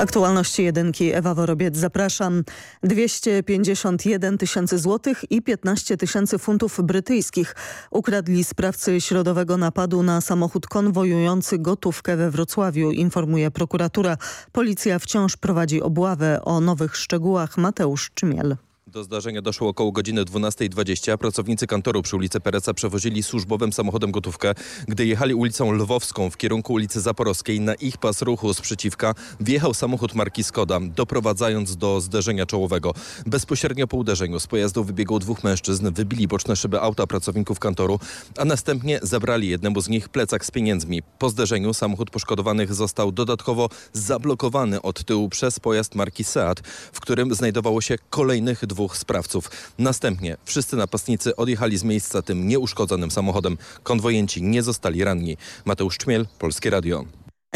Aktualności jedynki Ewa Worobiec zapraszam. 251 tysięcy złotych i 15 tysięcy funtów brytyjskich ukradli sprawcy środowego napadu na samochód konwojujący gotówkę we Wrocławiu, informuje prokuratura. Policja wciąż prowadzi obławę. O nowych szczegółach Mateusz Czymiel. Do zdarzenia doszło około godziny 12.20. Pracownicy kantoru przy ulicy Pereca przewozili służbowym samochodem gotówkę. Gdy jechali ulicą Lwowską w kierunku ulicy Zaporowskiej, na ich pas ruchu sprzeciwka wjechał samochód marki Skoda, doprowadzając do zderzenia czołowego. Bezpośrednio po uderzeniu z pojazdu wybiegło dwóch mężczyzn, wybili boczne szyby auta pracowników kantoru, a następnie zabrali jednemu z nich plecak z pieniędzmi. Po zderzeniu samochód poszkodowanych został dodatkowo zablokowany od tyłu przez pojazd marki Seat, w którym znajdowało się kolejnych dwóch dwóch sprawców. Następnie wszyscy napastnicy odjechali z miejsca tym nieuszkodzonym samochodem. Konwojenci nie zostali ranni. Mateusz Czmiel, Polskie Radio.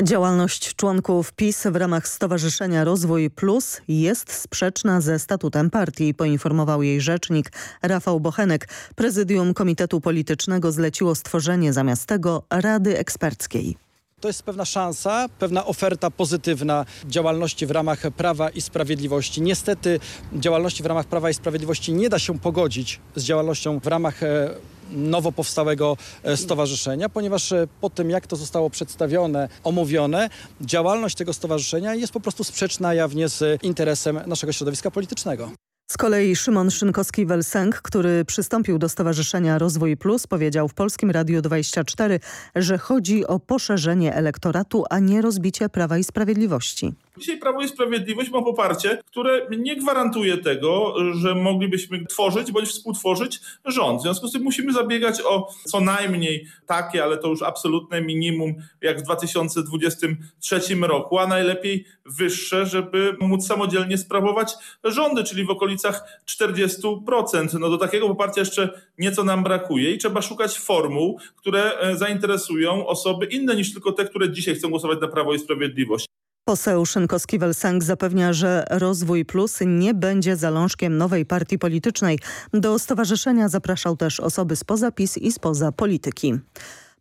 Działalność członków PiS w ramach Stowarzyszenia Rozwój Plus jest sprzeczna ze statutem partii, poinformował jej rzecznik Rafał Bochenek. Prezydium Komitetu Politycznego zleciło stworzenie zamiast tego Rady Eksperckiej. To jest pewna szansa, pewna oferta pozytywna działalności w ramach Prawa i Sprawiedliwości. Niestety działalności w ramach Prawa i Sprawiedliwości nie da się pogodzić z działalnością w ramach e, nowo powstałego e, stowarzyszenia, ponieważ e, po tym jak to zostało przedstawione, omówione, działalność tego stowarzyszenia jest po prostu sprzeczna jawnie z interesem naszego środowiska politycznego. Z kolei Szymon Szynkowski-Welsenk, który przystąpił do Stowarzyszenia Rozwój Plus, powiedział w Polskim Radiu 24, że chodzi o poszerzenie elektoratu, a nie rozbicie Prawa i Sprawiedliwości. Dzisiaj Prawo i Sprawiedliwość ma poparcie, które nie gwarantuje tego, że moglibyśmy tworzyć bądź współtworzyć rząd. W związku z tym musimy zabiegać o co najmniej takie, ale to już absolutne minimum jak w 2023 roku, a najlepiej wyższe, żeby móc samodzielnie sprawować rządy, czyli w okolicach 40%. No do takiego poparcia jeszcze nieco nam brakuje i trzeba szukać formuł, które e, zainteresują osoby inne niż tylko te, które dzisiaj chcą głosować na Prawo i Sprawiedliwość. Poseł Szynkowski-Welsenk zapewnia, że Rozwój Plus nie będzie zalążkiem nowej partii politycznej. Do stowarzyszenia zapraszał też osoby spoza PiS i spoza polityki.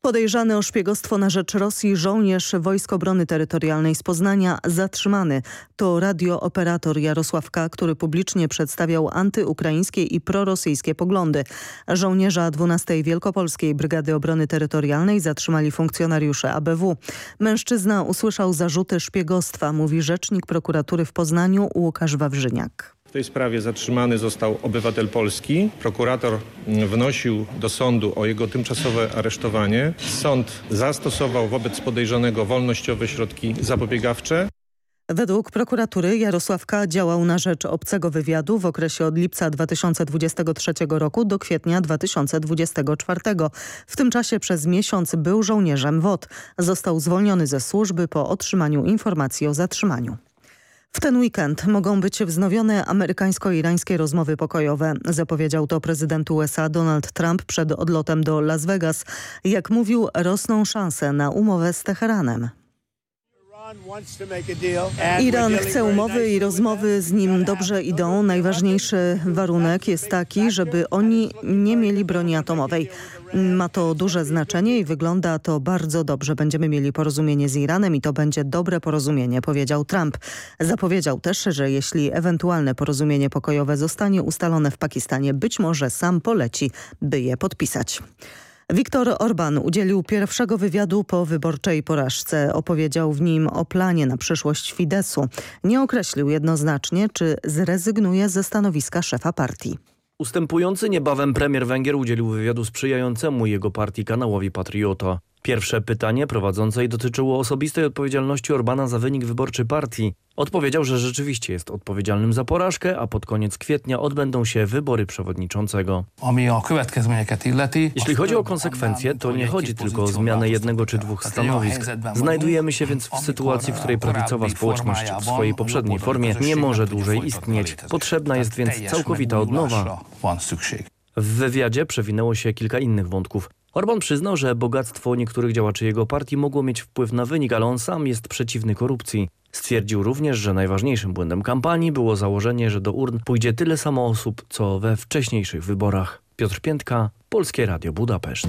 Podejrzany o szpiegostwo na rzecz Rosji żołnierz Wojsk Obrony Terytorialnej z Poznania zatrzymany. To radiooperator Jarosław K., który publicznie przedstawiał antyukraińskie i prorosyjskie poglądy. Żołnierza 12 Wielkopolskiej Brygady Obrony Terytorialnej zatrzymali funkcjonariusze ABW. Mężczyzna usłyszał zarzuty szpiegostwa, mówi rzecznik prokuratury w Poznaniu Łukasz Wawrzyniak. W tej sprawie zatrzymany został obywatel Polski. Prokurator wnosił do sądu o jego tymczasowe aresztowanie. Sąd zastosował wobec podejrzanego wolnościowe środki zapobiegawcze. Według prokuratury Jarosławka działał na rzecz obcego wywiadu w okresie od lipca 2023 roku do kwietnia 2024. W tym czasie przez miesiąc był żołnierzem WOT. Został zwolniony ze służby po otrzymaniu informacji o zatrzymaniu. W ten weekend mogą być wznowione amerykańsko-irańskie rozmowy pokojowe. Zapowiedział to prezydent USA Donald Trump przed odlotem do Las Vegas. Jak mówił, rosną szanse na umowę z Teheranem. Iran chce umowy i rozmowy z nim dobrze idą. Najważniejszy warunek jest taki, żeby oni nie mieli broni atomowej. Ma to duże znaczenie i wygląda to bardzo dobrze. Będziemy mieli porozumienie z Iranem i to będzie dobre porozumienie, powiedział Trump. Zapowiedział też, że jeśli ewentualne porozumienie pokojowe zostanie ustalone w Pakistanie, być może sam poleci, by je podpisać. Viktor Orban udzielił pierwszego wywiadu po wyborczej porażce. Opowiedział w nim o planie na przyszłość Fidesu. Nie określił jednoznacznie, czy zrezygnuje ze stanowiska szefa partii. Ustępujący niebawem premier Węgier udzielił wywiadu sprzyjającemu jego partii kanałowi Patriota. Pierwsze pytanie prowadzącej dotyczyło osobistej odpowiedzialności Orbana za wynik wyborczy partii. Odpowiedział, że rzeczywiście jest odpowiedzialnym za porażkę, a pod koniec kwietnia odbędą się wybory przewodniczącego. Jeśli chodzi o konsekwencje, to nie chodzi tylko o zmianę jednego czy dwóch stanowisk. Znajdujemy się więc w sytuacji, w której prawicowa społeczność w swojej poprzedniej formie nie może dłużej istnieć. Potrzebna jest więc całkowita odnowa. W wywiadzie przewinęło się kilka innych wątków. Orban przyznał, że bogactwo niektórych działaczy jego partii mogło mieć wpływ na wynik, ale on sam jest przeciwny korupcji. Stwierdził również, że najważniejszym błędem kampanii było założenie, że do urn pójdzie tyle samo osób, co we wcześniejszych wyborach. Piotr Piętka, Polskie Radio Budapeszt.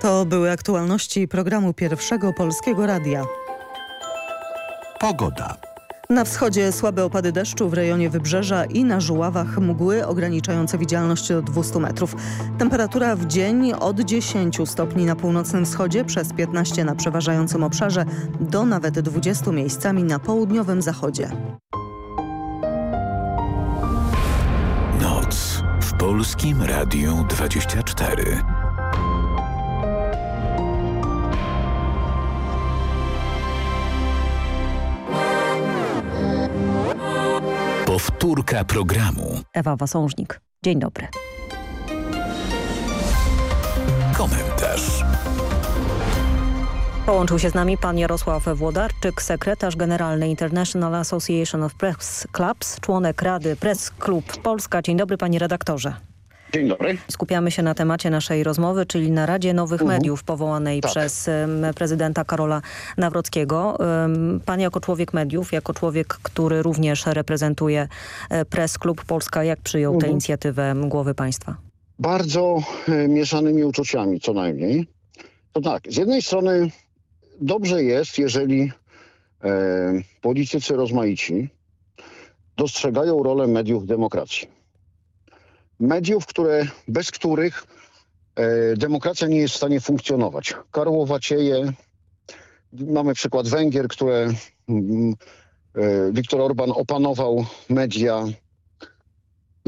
To były aktualności programu Pierwszego Polskiego Radia. Pogoda. Na wschodzie słabe opady deszczu w rejonie Wybrzeża i na Żuławach mgły ograniczające widzialność do 200 metrów. Temperatura w dzień od 10 stopni na północnym wschodzie przez 15 na przeważającym obszarze do nawet 20 miejscami na południowym zachodzie. Noc w Polskim Radiu 24. Powtórka programu. Ewa Wasążnik. Dzień dobry. Komentarz. Połączył się z nami pan Jarosław Włodarczyk, sekretarz generalny International Association of Press Clubs, członek Rady Press Club Polska. Dzień dobry panie redaktorze. Dzień dobry. Skupiamy się na temacie naszej rozmowy, czyli na Radzie Nowych Mhm. Mediów powołanej Tak. przez prezydenta Karola Nawrockiego. Pan jako człowiek mediów, jako człowiek, który również reprezentuje e, Press Klub Polska, jak przyjął tę Mhm. inicjatywę głowy państwa? Bardzo e, mieszanymi uczuciami co najmniej. To tak, z jednej strony dobrze jest, jeżeli e, politycy rozmaici dostrzegają rolę mediów w demokracji. Mediów, które, bez których e, demokracja nie jest w stanie funkcjonować. Karłowacieje, mamy przykład Węgier, które mm, e, Viktor Orban opanował media,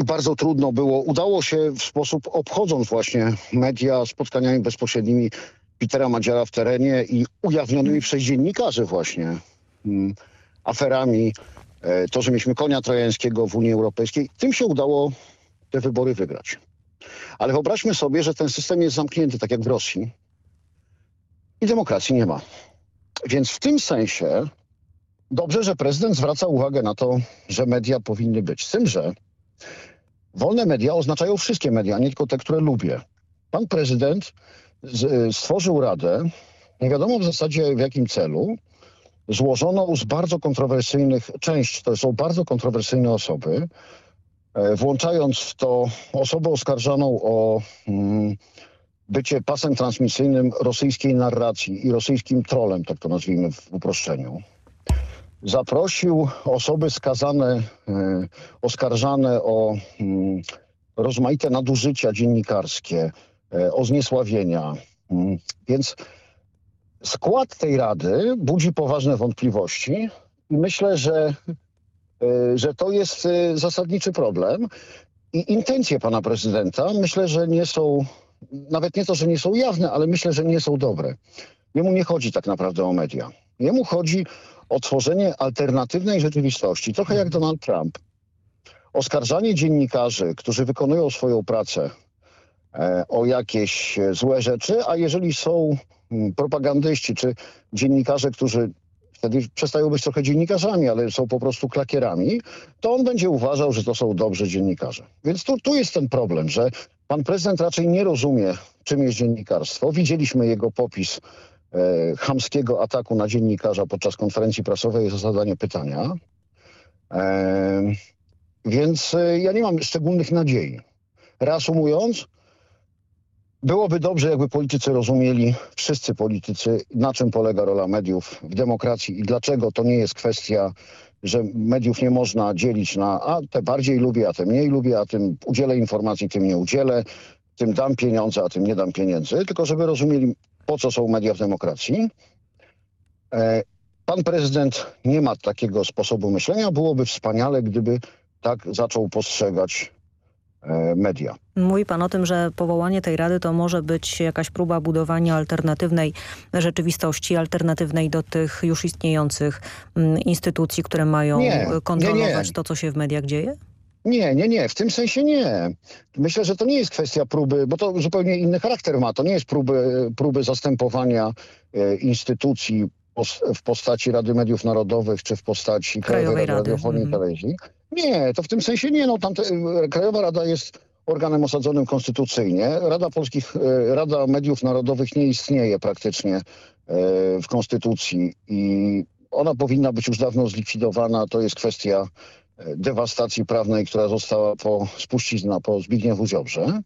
i bardzo trudno było. Udało się w sposób obchodząc właśnie media spotkaniami bezpośrednimi Petera Madziara w terenie i ujawnionymi przez dziennikarzy właśnie mm, aferami, e, to, że mieliśmy konia trojańskiego w Unii Europejskiej. Tym się udało te wybory wygrać. Ale wyobraźmy sobie, że ten system jest zamknięty, tak jak w Rosji i demokracji nie ma. Więc w tym sensie dobrze, że prezydent zwraca uwagę na to, że media powinny być. Z tym, że Wolne media oznaczają wszystkie media, nie tylko te, które lubię. Pan prezydent stworzył radę, nie wiadomo w zasadzie w jakim celu, złożoną z bardzo kontrowersyjnych, część to są bardzo kontrowersyjne osoby, włączając w to osobę oskarżoną o mm, bycie pasem transmisyjnym rosyjskiej narracji i rosyjskim trolem, tak to nazwijmy w uproszczeniu zaprosił osoby skazane, e, oskarżane o mm, rozmaite nadużycia dziennikarskie, e, o zniesławienia. Mm, Więc skład tej rady budzi poważne wątpliwości i myślę, że, e, że to jest e, zasadniczy problem. I intencje pana prezydenta myślę, że nie są, nawet nie to, że nie są jawne, ale myślę, że nie są dobre. Jemu nie chodzi tak naprawdę o media. Jemu chodzi o tworzenie alternatywnej rzeczywistości, trochę jak Donald Trump. Oskarżanie dziennikarzy, którzy wykonują swoją pracę e, o jakieś e, złe rzeczy, a jeżeli są mm, propagandyści czy dziennikarze, którzy wtedy przestają być trochę dziennikarzami, ale są po prostu klakierami, to on będzie uważał, że to są dobrzy dziennikarze. Więc tu, tu jest ten problem, że pan prezydent raczej nie rozumie, czym jest dziennikarstwo. Widzieliśmy jego popis e, chamskiego ataku na dziennikarza podczas konferencji prasowej za zadanie pytania. E, więc e, ja nie mam szczególnych nadziei. Reasumując, byłoby dobrze, jakby politycy rozumieli, wszyscy politycy, na czym polega rola mediów w demokracji i dlaczego to nie jest kwestia, że mediów nie można dzielić na a te bardziej lubię, a te mniej lubię, a tym udzielę informacji, tym nie udzielę, tym dam pieniądze, a tym nie dam pieniędzy, tylko żeby rozumieli, po co są media w demokracji. E, Pan prezydent nie ma takiego sposobu myślenia. Byłoby wspaniale, gdyby tak zaczął postrzegać media. Mówi pan o tym, że powołanie tej rady to może być jakaś próba budowania alternatywnej rzeczywistości, alternatywnej do tych już istniejących mm, instytucji, które mają Nie, nie, kontrolować nie. to, co się w mediach dzieje? Nie, nie, nie, w tym sensie nie. Myślę, że to nie jest kwestia próby, bo to zupełnie inny charakter ma. To nie jest próby, próby zastępowania e, instytucji w postaci Rady Mediów Narodowych czy w postaci Krajowej Krajowej Rady. Radiofonii i Mhm. Telewizji. Nie, to w tym sensie nie. No, tamte, e, Krajowa Rada jest organem osadzonym konstytucyjnie. Rada Polskich, e, Rada Mediów Narodowych nie istnieje praktycznie e, w konstytucji i ona powinna być już dawno zlikwidowana. To jest kwestia dewastacji prawnej, która została po spuścizna po Zbigniewu Ziobrze.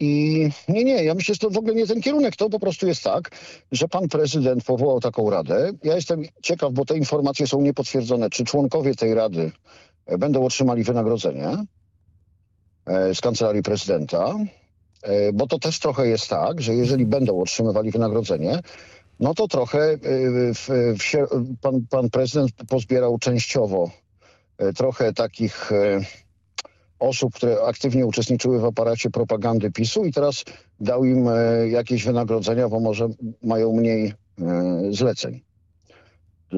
I nie, nie, ja myślę, że to w ogóle nie ten kierunek. To po prostu jest tak, że pan prezydent powołał taką radę. Ja jestem ciekaw, bo te informacje są niepotwierdzone, czy członkowie tej rady będą otrzymali wynagrodzenie z kancelarii prezydenta, bo to też trochę jest tak, że jeżeli będą otrzymywali wynagrodzenie, no to trochę w, w, pan, pan prezydent pozbierał częściowo trochę takich osób, które aktywnie uczestniczyły w aparacie propagandy PiSu i teraz dał im jakieś wynagrodzenia, bo może mają mniej zleceń.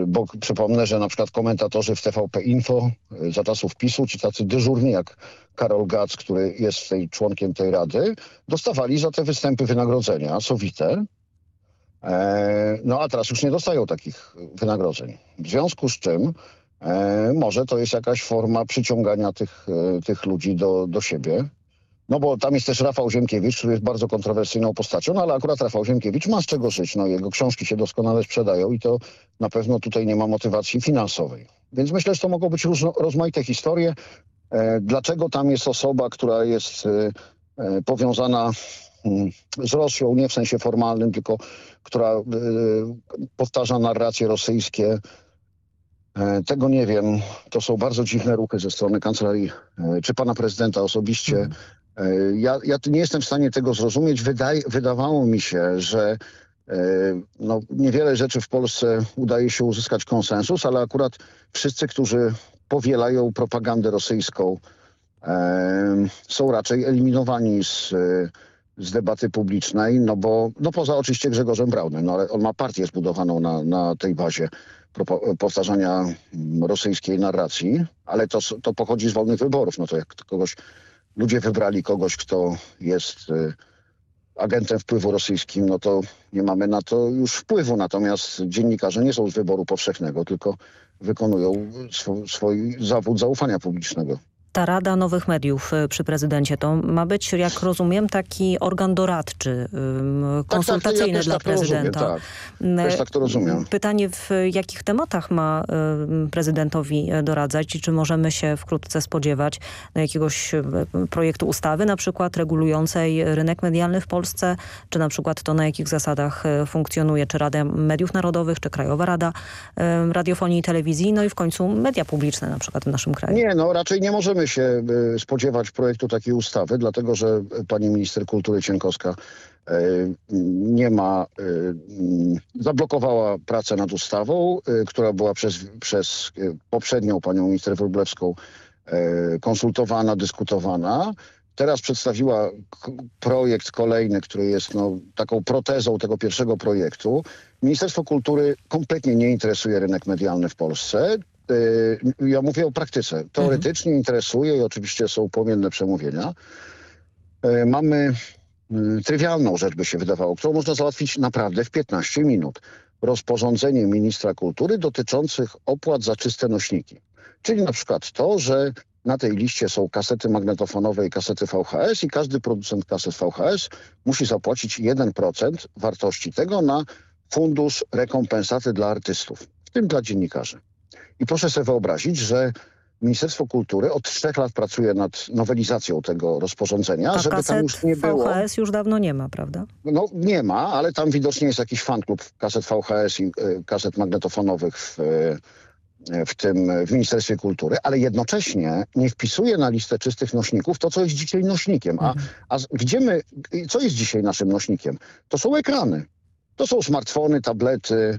Bo przypomnę, że na przykład komentatorzy w TVP Info za czasów PiSu, ci tacy dyżurni jak Karol Gac, który jest tej członkiem tej rady, dostawali za te występy wynagrodzenia sowite. No a teraz już nie dostają takich wynagrodzeń. W związku z czym e, może to jest jakaś forma przyciągania tych, e, tych ludzi do, do siebie. No bo tam jest też Rafał Ziemkiewicz, który jest bardzo kontrowersyjną postacią, no ale akurat Rafał Ziemkiewicz ma z czego żyć. No jego książki się doskonale sprzedają i to na pewno tutaj nie ma motywacji finansowej. Więc myślę, że to mogą być rozmaite historie. E, dlaczego tam jest osoba, która jest e, e, powiązana z Rosją, nie w sensie formalnym, tylko która powtarza narracje rosyjskie. E, tego nie wiem. To są bardzo dziwne ruchy ze strony kancelarii e, czy pana prezydenta osobiście. Mm. Ja, ja nie jestem w stanie tego zrozumieć. Wydaj, wydawało mi się, że no, niewiele rzeczy w Polsce udaje się uzyskać konsensus, ale akurat wszyscy, którzy powielają propagandę rosyjską, e, są raczej eliminowani z z debaty publicznej, no bo no poza oczywiście Grzegorzem Braunem, no ale on ma partię zbudowaną na, na tej bazie powtarzania rosyjskiej narracji, ale to, to pochodzi z wolnych wyborów. No to jak kogoś, ludzie wybrali kogoś, kto jest y, agentem wpływu rosyjskim, no to nie mamy na to już wpływu. Natomiast dziennikarze nie są z wyboru powszechnego, tylko wykonują sw swój zawód zaufania publicznego ta Rada Nowych Mediów y, przy prezydencie to ma być, jak rozumiem, taki organ doradczy, konsultacyjny tak, tak, ja dla tak prezydenta. Rozumiem, tak. Też tak to rozumiem. Pytanie, w jakich tematach ma prezydentowi e, doradzać i czy możemy się wkrótce spodziewać jakiegoś e, projektu ustawy, na przykład regulującej rynek medialny w Polsce, czy na przykład to na jakich zasadach e, funkcjonuje, czy Rada Mediów Narodowych, czy Krajowa Rada Radiofonii i Telewizji, no i w końcu media publiczne na przykład w naszym kraju. Nie, no raczej nie możemy się y, spodziewać projektu takiej ustawy, dlatego że pani minister kultury Cienkowska y, nie ma, zablokowała pracę nad ustawą, która była przez, przez poprzednią panią minister Wróblewską konsultowana, dyskutowana. Teraz przedstawiła projekt kolejny, który jest no, taką protezą tego pierwszego projektu. Ministerstwo Kultury kompletnie nie interesuje rynek medialny w Polsce. Y, ja mówię o praktyce. Teoretycznie mhm. interesuje i oczywiście są płomienne przemówienia. Y, mamy y, trywialną rzecz by się wydawało, którą można załatwić naprawdę w 15 minut. Rozporządzenie ministra kultury dotyczących opłat za czyste nośniki. Czyli na przykład to, że na tej liście są kasety magnetofonowe i kasety VHS i każdy producent kaset VHS musi zapłacić 1% wartości tego na fundusz rekompensaty dla artystów, w tym dla dziennikarzy. I proszę sobie wyobrazić, że Ministerstwo Kultury od trzech lat pracuje nad nowelizacją tego rozporządzenia, A żeby tam już nie było... VHS już dawno nie ma, prawda? No nie ma, ale tam widocznie jest jakiś fanklub kaset VHS i y, kaset magnetofonowych w, y, w tym w Ministerstwie Kultury, ale jednocześnie nie wpisuje na listę czystych nośników to, co jest dzisiaj nośnikiem. A, mhm. a gdzie my, co jest dzisiaj naszym nośnikiem? To są ekrany. To są smartfony, tablety,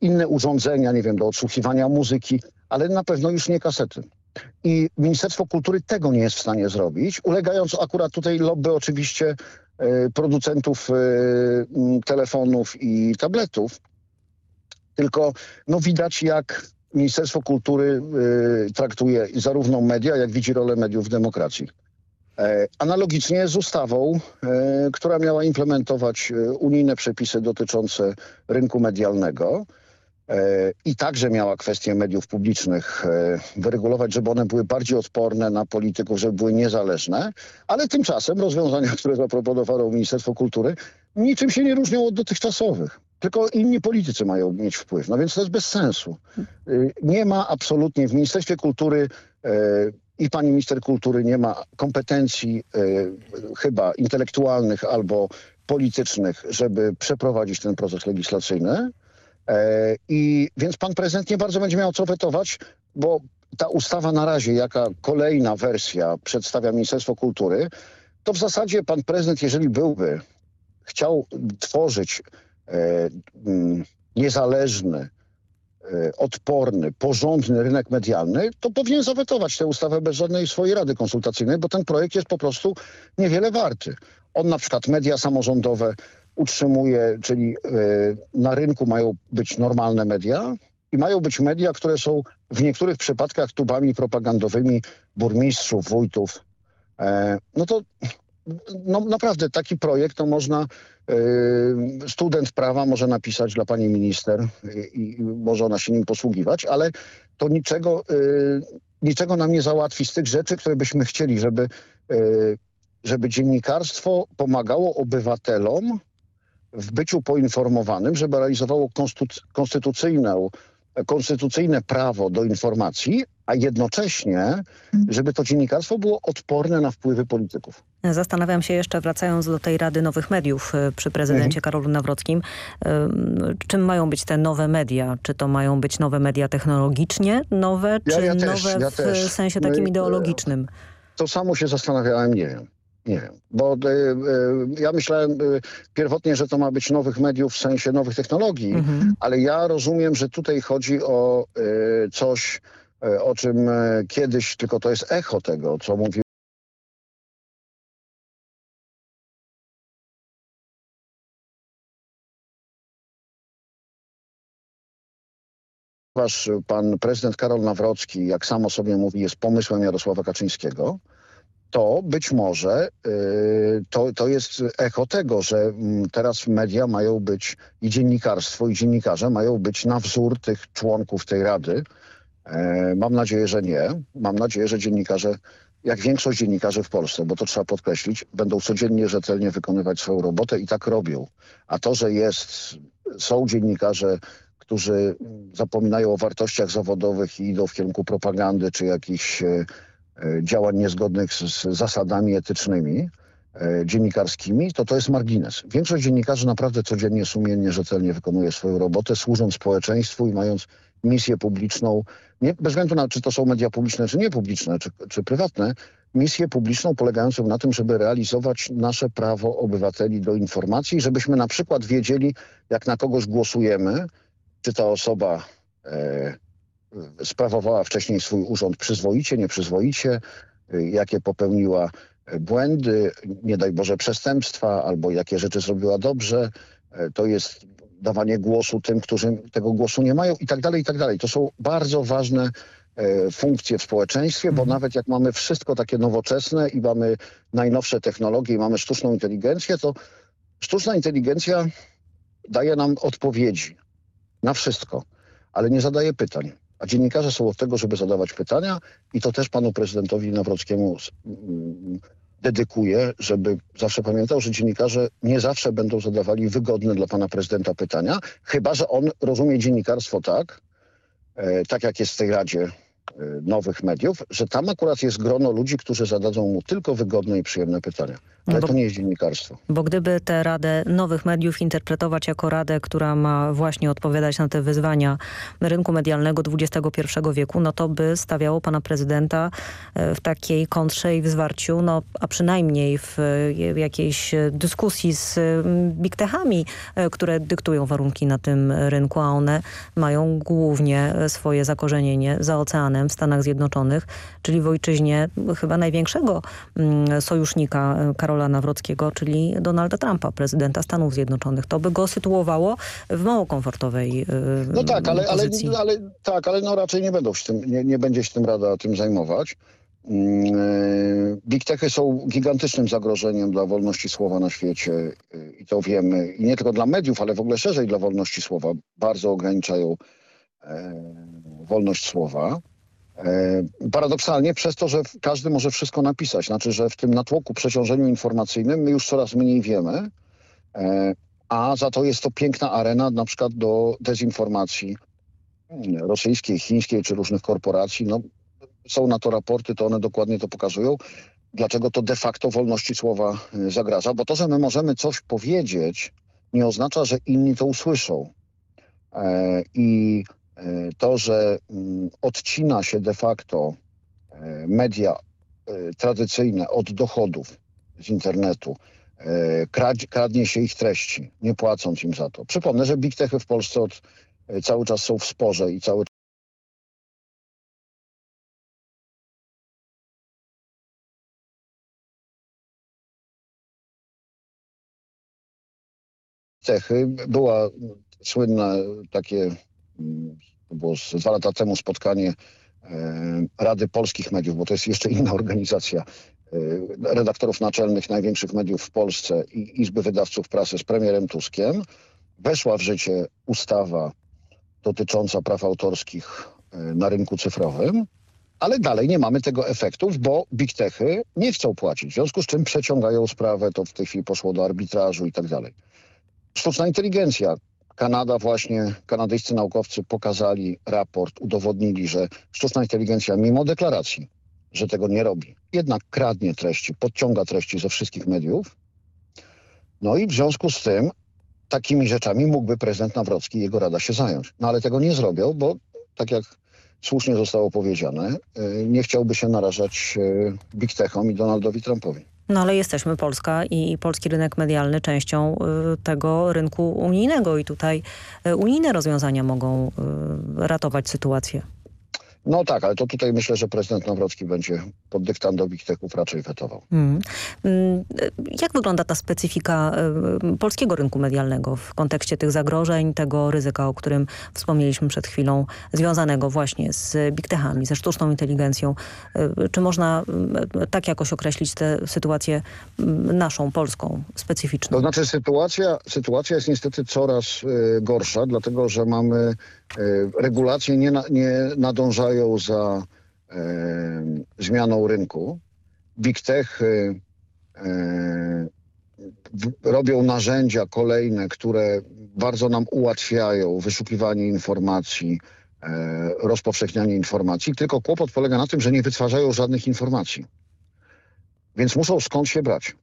inne urządzenia, nie wiem, do odsłuchiwania muzyki, ale na pewno już nie kasety. I Ministerstwo Kultury tego nie jest w stanie zrobić, ulegając akurat tutaj lobby oczywiście e, producentów e, telefonów i tabletów. Tylko no, widać jak Ministerstwo Kultury e, traktuje zarówno media, jak widzi rolę mediów w demokracji. E, analogicznie z ustawą, e, która miała implementować e, unijne przepisy dotyczące rynku medialnego. i także miała kwestie mediów publicznych wyregulować, żeby one były bardziej odporne na polityków, żeby były niezależne, ale tymczasem rozwiązania, które zaproponowało Ministerstwo Kultury niczym się nie różnią od dotychczasowych. Tylko inni politycy mają mieć wpływ. No więc to jest bez sensu. Nie ma absolutnie w Ministerstwie Kultury i pani minister kultury nie ma kompetencji chyba intelektualnych albo politycznych, żeby przeprowadzić ten proces legislacyjny. I więc pan prezydent nie bardzo będzie miał co wetować, bo ta ustawa na razie, jaka kolejna wersja przedstawia Ministerstwo Kultury, to w zasadzie pan prezydent, jeżeli byłby chciał tworzyć e, niezależny, e, odporny, porządny rynek medialny, to powinien zawetować tę ustawę bez żadnej swojej rady konsultacyjnej, bo ten projekt jest po prostu niewiele warty. On na przykład media samorządowe utrzymuje, czyli y, na rynku mają być normalne media i mają być media, które są w niektórych przypadkach tubami propagandowymi burmistrzów, wójtów. E, no to no naprawdę taki projekt to można, student prawa może napisać dla pani minister i, może ona się nim posługiwać, ale to niczego, y, niczego nam nie załatwi z tych rzeczy, które byśmy chcieli, żeby, żeby dziennikarstwo pomagało obywatelom w byciu poinformowanym, żeby realizowało konstytucyjne prawo do informacji, a jednocześnie, żeby to dziennikarstwo było odporne na wpływy polityków. Zastanawiam się jeszcze, wracając do tej Rady Nowych Mediów y, przy prezydencie mhm. Karolu Nawrockim, czym mają być te nowe media? Czy to mają być nowe media technologicznie nowe, czy ja, ja nowe też, ja w też. sensie takim My, ideologicznym? To samo się zastanawiałem, nie wiem. Nie wiem, bo y, y, ja myślałem y, pierwotnie, że to ma być nowych mediów w sensie nowych technologii, mhm. ale ja rozumiem, że tutaj chodzi o coś, o czym kiedyś, tylko to jest echo tego, co mówił ponieważ pan prezydent Karol Nawrocki, jak samo sobie mówi, jest pomysłem Jarosława Kaczyńskiego, to być może y, to, to jest echo tego, że mm, teraz media mają być i dziennikarstwo i dziennikarze mają być na wzór tych członków tej rady. E, mam nadzieję, że nie. Mam nadzieję, że dziennikarze, jak większość dziennikarzy w Polsce, bo to trzeba podkreślić, będą codziennie rzetelnie wykonywać swoją robotę i tak robią. A to, że jest, są dziennikarze, którzy zapominają o wartościach zawodowych i idą w kierunku propagandy czy jakichś e, E, działań niezgodnych z, z zasadami etycznymi dziennikarskimi, to to jest margines. Większość dziennikarzy naprawdę codziennie, sumiennie, rzetelnie wykonuje swoją robotę, służąc społeczeństwu i mając misję publiczną, nie, bez względu na czy to są media publiczne, czy niepubliczne, czy, czy prywatne, misję publiczną polegającą na tym, żeby realizować nasze prawo obywateli do informacji, żebyśmy na przykład wiedzieli, jak na kogoś głosujemy, czy ta osoba e, sprawowała wcześniej swój urząd przyzwoicie, nieprzyzwoicie, jakie popełniła błędy, nie daj Boże przestępstwa, albo jakie rzeczy zrobiła dobrze. To jest dawanie głosu tym, którzy tego głosu nie mają i tak dalej, i tak dalej. To są bardzo ważne e, funkcje w społeczeństwie, bo mhm. nawet jak mamy wszystko takie nowoczesne i mamy najnowsze technologie i mamy sztuczną inteligencję, to sztuczna inteligencja daje nam odpowiedzi na wszystko, ale nie zadaje pytań. A dziennikarze są od tego, żeby zadawać pytania i to też panu prezydentowi Nawrockiemu dedykuję, żeby zawsze pamiętał, że dziennikarze nie zawsze będą zadawali wygodne dla pana prezydenta pytania, chyba że on rozumie dziennikarstwo tak, e, tak jak jest w tej Radzie nowych mediów, że tam akurat jest grono ludzi, którzy zadadzą mu tylko wygodne i przyjemne pytania. Ale bo, to nie jest dziennikarstwo. Bo gdyby tę Radę Nowych Mediów interpretować jako radę, która ma właśnie odpowiadać na te wyzwania rynku medialnego XXI wieku, no to by stawiało pana prezydenta e, w takiej kontrze i w zwarciu, no a przynajmniej w jakiejś dyskusji z big techami, e, które dyktują warunki na tym rynku, a one mają głównie swoje zakorzenienie za oceanem w Stanach Zjednoczonych, czyli w ojczyźnie chyba największego mm, sojusznika e, Karola Nawrockiego, czyli Donalda Trumpa, prezydenta Stanów Zjednoczonych. To by go sytuowało w mało komfortowej e, No tak, ale, ale, ale, tak, ale no raczej nie będą się tym, nie, nie będzie się tym Rada tym zajmować. Big techy są gigantycznym zagrożeniem dla wolności słowa na świecie i to wiemy. I nie tylko dla mediów, ale w ogóle szerzej dla wolności słowa. Bardzo ograniczają wolność słowa. Paradoksalnie przez to, że każdy może wszystko napisać. Znaczy, że w tym natłoku, przeciążeniu informacyjnym my już coraz mniej wiemy, a za to jest to piękna arena na przykład do dezinformacji rosyjskiej, chińskiej czy różnych korporacji. No, są na to raporty, to one dokładnie to pokazują. Dlaczego to de facto wolności słowa y, zagraża? Bo to, że my możemy coś powiedzieć, nie oznacza, że inni to usłyszą. E, I e, to, że mm, odcina się de facto e, media tradycyjne od dochodów z internetu, kradnie się ich treści, nie płacąc im za to. Przypomnę, że big techy w Polsce od, cały czas są w sporze i cały cechy. Była słynna takie, to było dwa lata temu spotkanie e, Rady Polskich Mediów, bo to jest jeszcze inna organizacja e, redaktorów naczelnych największych mediów w Polsce i Izby Wydawców Prasy z premierem Tuskiem. Weszła w życie ustawa dotycząca praw autorskich e, na rynku cyfrowym, ale dalej nie mamy tego efektów, bo big techy nie chcą płacić, w związku z czym przeciągają sprawę, to w tej chwili poszło do arbitrażu i tak dalej. Sztuczna inteligencja. Kanada właśnie, kanadyjscy naukowcy pokazali raport, udowodnili, że sztuczna inteligencja mimo deklaracji, że tego nie robi, jednak kradnie treści, podciąga treści ze wszystkich mediów. No i w związku z tym takimi rzeczami mógłby prezydent Nawrocki i jego rada się zająć. No ale tego nie zrobią, bo tak jak słusznie zostało powiedziane, y, nie chciałby się narażać y, Big Techom i Donaldowi Trumpowi. No ale jesteśmy Polska i polski rynek medialny częścią y, tego rynku unijnego i tutaj y, unijne rozwiązania mogą y, ratować sytuację. No tak, ale to tutaj myślę, że prezydent Nawrocki będzie pod dyktando Big Techów raczej wetował. Mm. mm. Jak wygląda ta specyfika polskiego rynku medialnego w kontekście tych zagrożeń, tego ryzyka, o którym wspomnieliśmy przed chwilą, związanego właśnie z Big Techami, ze sztuczną inteligencją? Y, czy można tak jakoś określić tę sytuację naszą, polską, specyficzną? To znaczy sytuacja, sytuacja jest niestety coraz gorsza, dlatego że mamy regulacje nie, na, nie nadążają za e, zmianą rynku. Big Tech e, e, robią narzędzia kolejne, które bardzo nam ułatwiają wyszukiwanie informacji, e, rozpowszechnianie informacji, tylko kłopot polega na tym, że nie wytwarzają żadnych informacji. Więc muszą skąd się brać.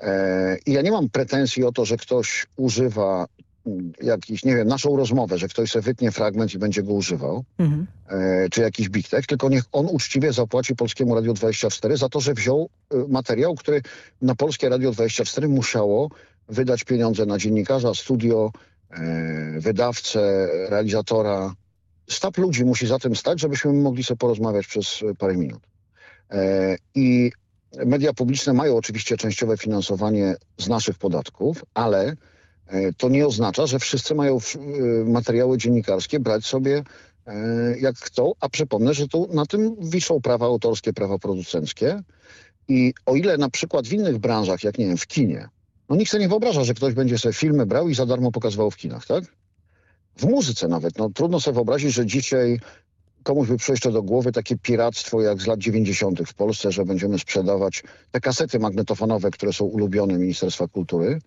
E, I ja nie mam pretensji o to, że ktoś używa jakiś, nie wiem, naszą rozmowę, że ktoś sobie wytnie fragment i będzie go używał, mhm. e, czy jakiś big tech, tylko niech on uczciwie zapłaci Polskiemu Radio 24 za to, że wziął e, materiał, który na Polskie Radio 24 musiało wydać pieniądze na dziennikarza, studio, e, wydawcę, realizatora. Stab ludzi musi za tym stać, żebyśmy mogli sobie porozmawiać przez parę minut. E, I media publiczne mają oczywiście częściowe finansowanie z naszych podatków, ale to nie oznacza, że wszyscy mają e, materiały dziennikarskie brać sobie e, jak chcą, a przypomnę, że tu na tym wiszą prawa autorskie, prawa producenckie i o ile na przykład w innych branżach, jak nie wiem, w kinie, no nikt sobie nie wyobraża, że ktoś będzie sobie filmy brał i za darmo pokazywał w kinach, tak? W muzyce nawet, no trudno sobie wyobrazić, że dzisiaj komuś by przyjść do głowy takie piractwo jak z lat 90. w Polsce, że będziemy sprzedawać te kasety magnetofonowe, które są ulubione Ministerstwa Kultury,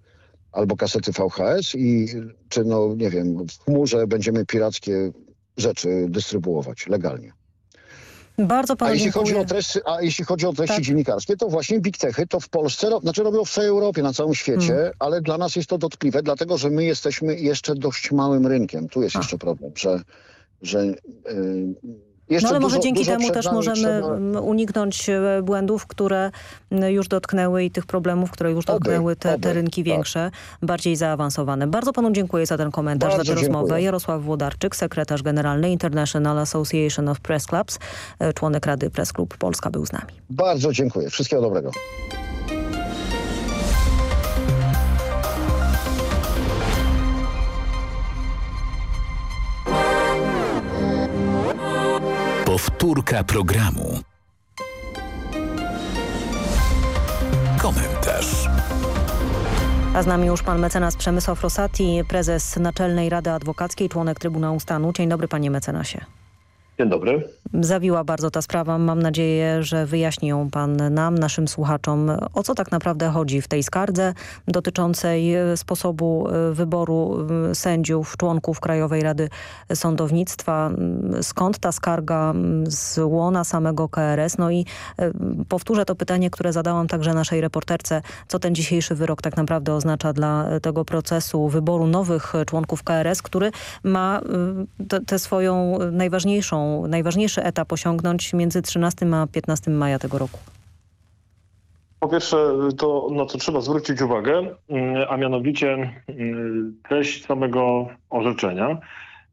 albo kasety VHS i czy no nie wiem, w chmurze będziemy pirackie rzeczy dystrybuować legalnie. Bardzo a jeśli, chodzi o treści, a jeśli chodzi o treści tak. dziennikarskie, to właśnie Big Techy to w Polsce, znaczy robią w całej Europie, na całym świecie, hmm. ale dla nas jest to dotkliwe, dlatego że my jesteśmy jeszcze dość małym rynkiem. Tu jest a. jeszcze problem, że, że yy, jeszcze no ale może dzięki temu też możemy trzeba... uniknąć e, błędów, które już dotknęły i tych problemów, które już dotknęły oby, te, oby, te, rynki tak. większe, bardziej zaawansowane. Bardzo panu dziękuję za ten komentarz, Bardzo za tę rozmowę. Jarosław Włodarczyk, sekretarz generalny International Association of Press Clubs, e, członek Rady Press Club Polska był z nami. Bardzo dziękuję. Wszystkiego dobrego. Powtórka programu. Komentarz. A z nami już pan mecenas Przemysław Rosati, prezes Naczelnej Rady Adwokackiej, członek Trybunału Stanu. Dzień dobry panie mecenasie. Dzień dobry. Zawiła bardzo ta sprawa. Mam nadzieję, że wyjaśni ją pan nam, naszym słuchaczom, o co tak naprawdę chodzi w tej skardze dotyczącej sposobu e, wyboru e, sędziów, członków Krajowej Rady Sądownictwa. Skąd ta skarga z łona samego KRS? No i e, powtórzę to pytanie, które zadałam także naszej reporterce. Co ten dzisiejszy wyrok tak naprawdę oznacza dla tego procesu wyboru nowych członków KRS, który ma tę swoją najważniejszą najważniejszy etap osiągnąć między 13 a 15 maja tego roku? Po pierwsze, to na co trzeba zwrócić uwagę, mm, a mianowicie mm, treść samego orzeczenia,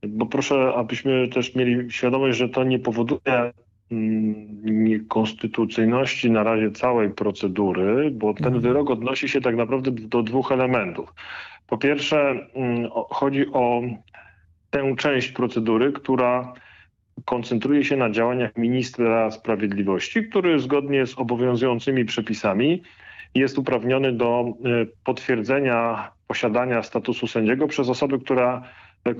bo proszę, abyśmy też mieli świadomość, że to nie powoduje mm, niekonstytucyjności na razie całej procedury, bo ten mhm. wyrok odnosi się tak naprawdę do dwóch elementów. Po pierwsze, chodzi o tę część procedury, która koncentruje się na działaniach ministra sprawiedliwości, który zgodnie z obowiązującymi przepisami jest uprawniony do e, potwierdzenia posiadania statusu sędziego przez osoby, która,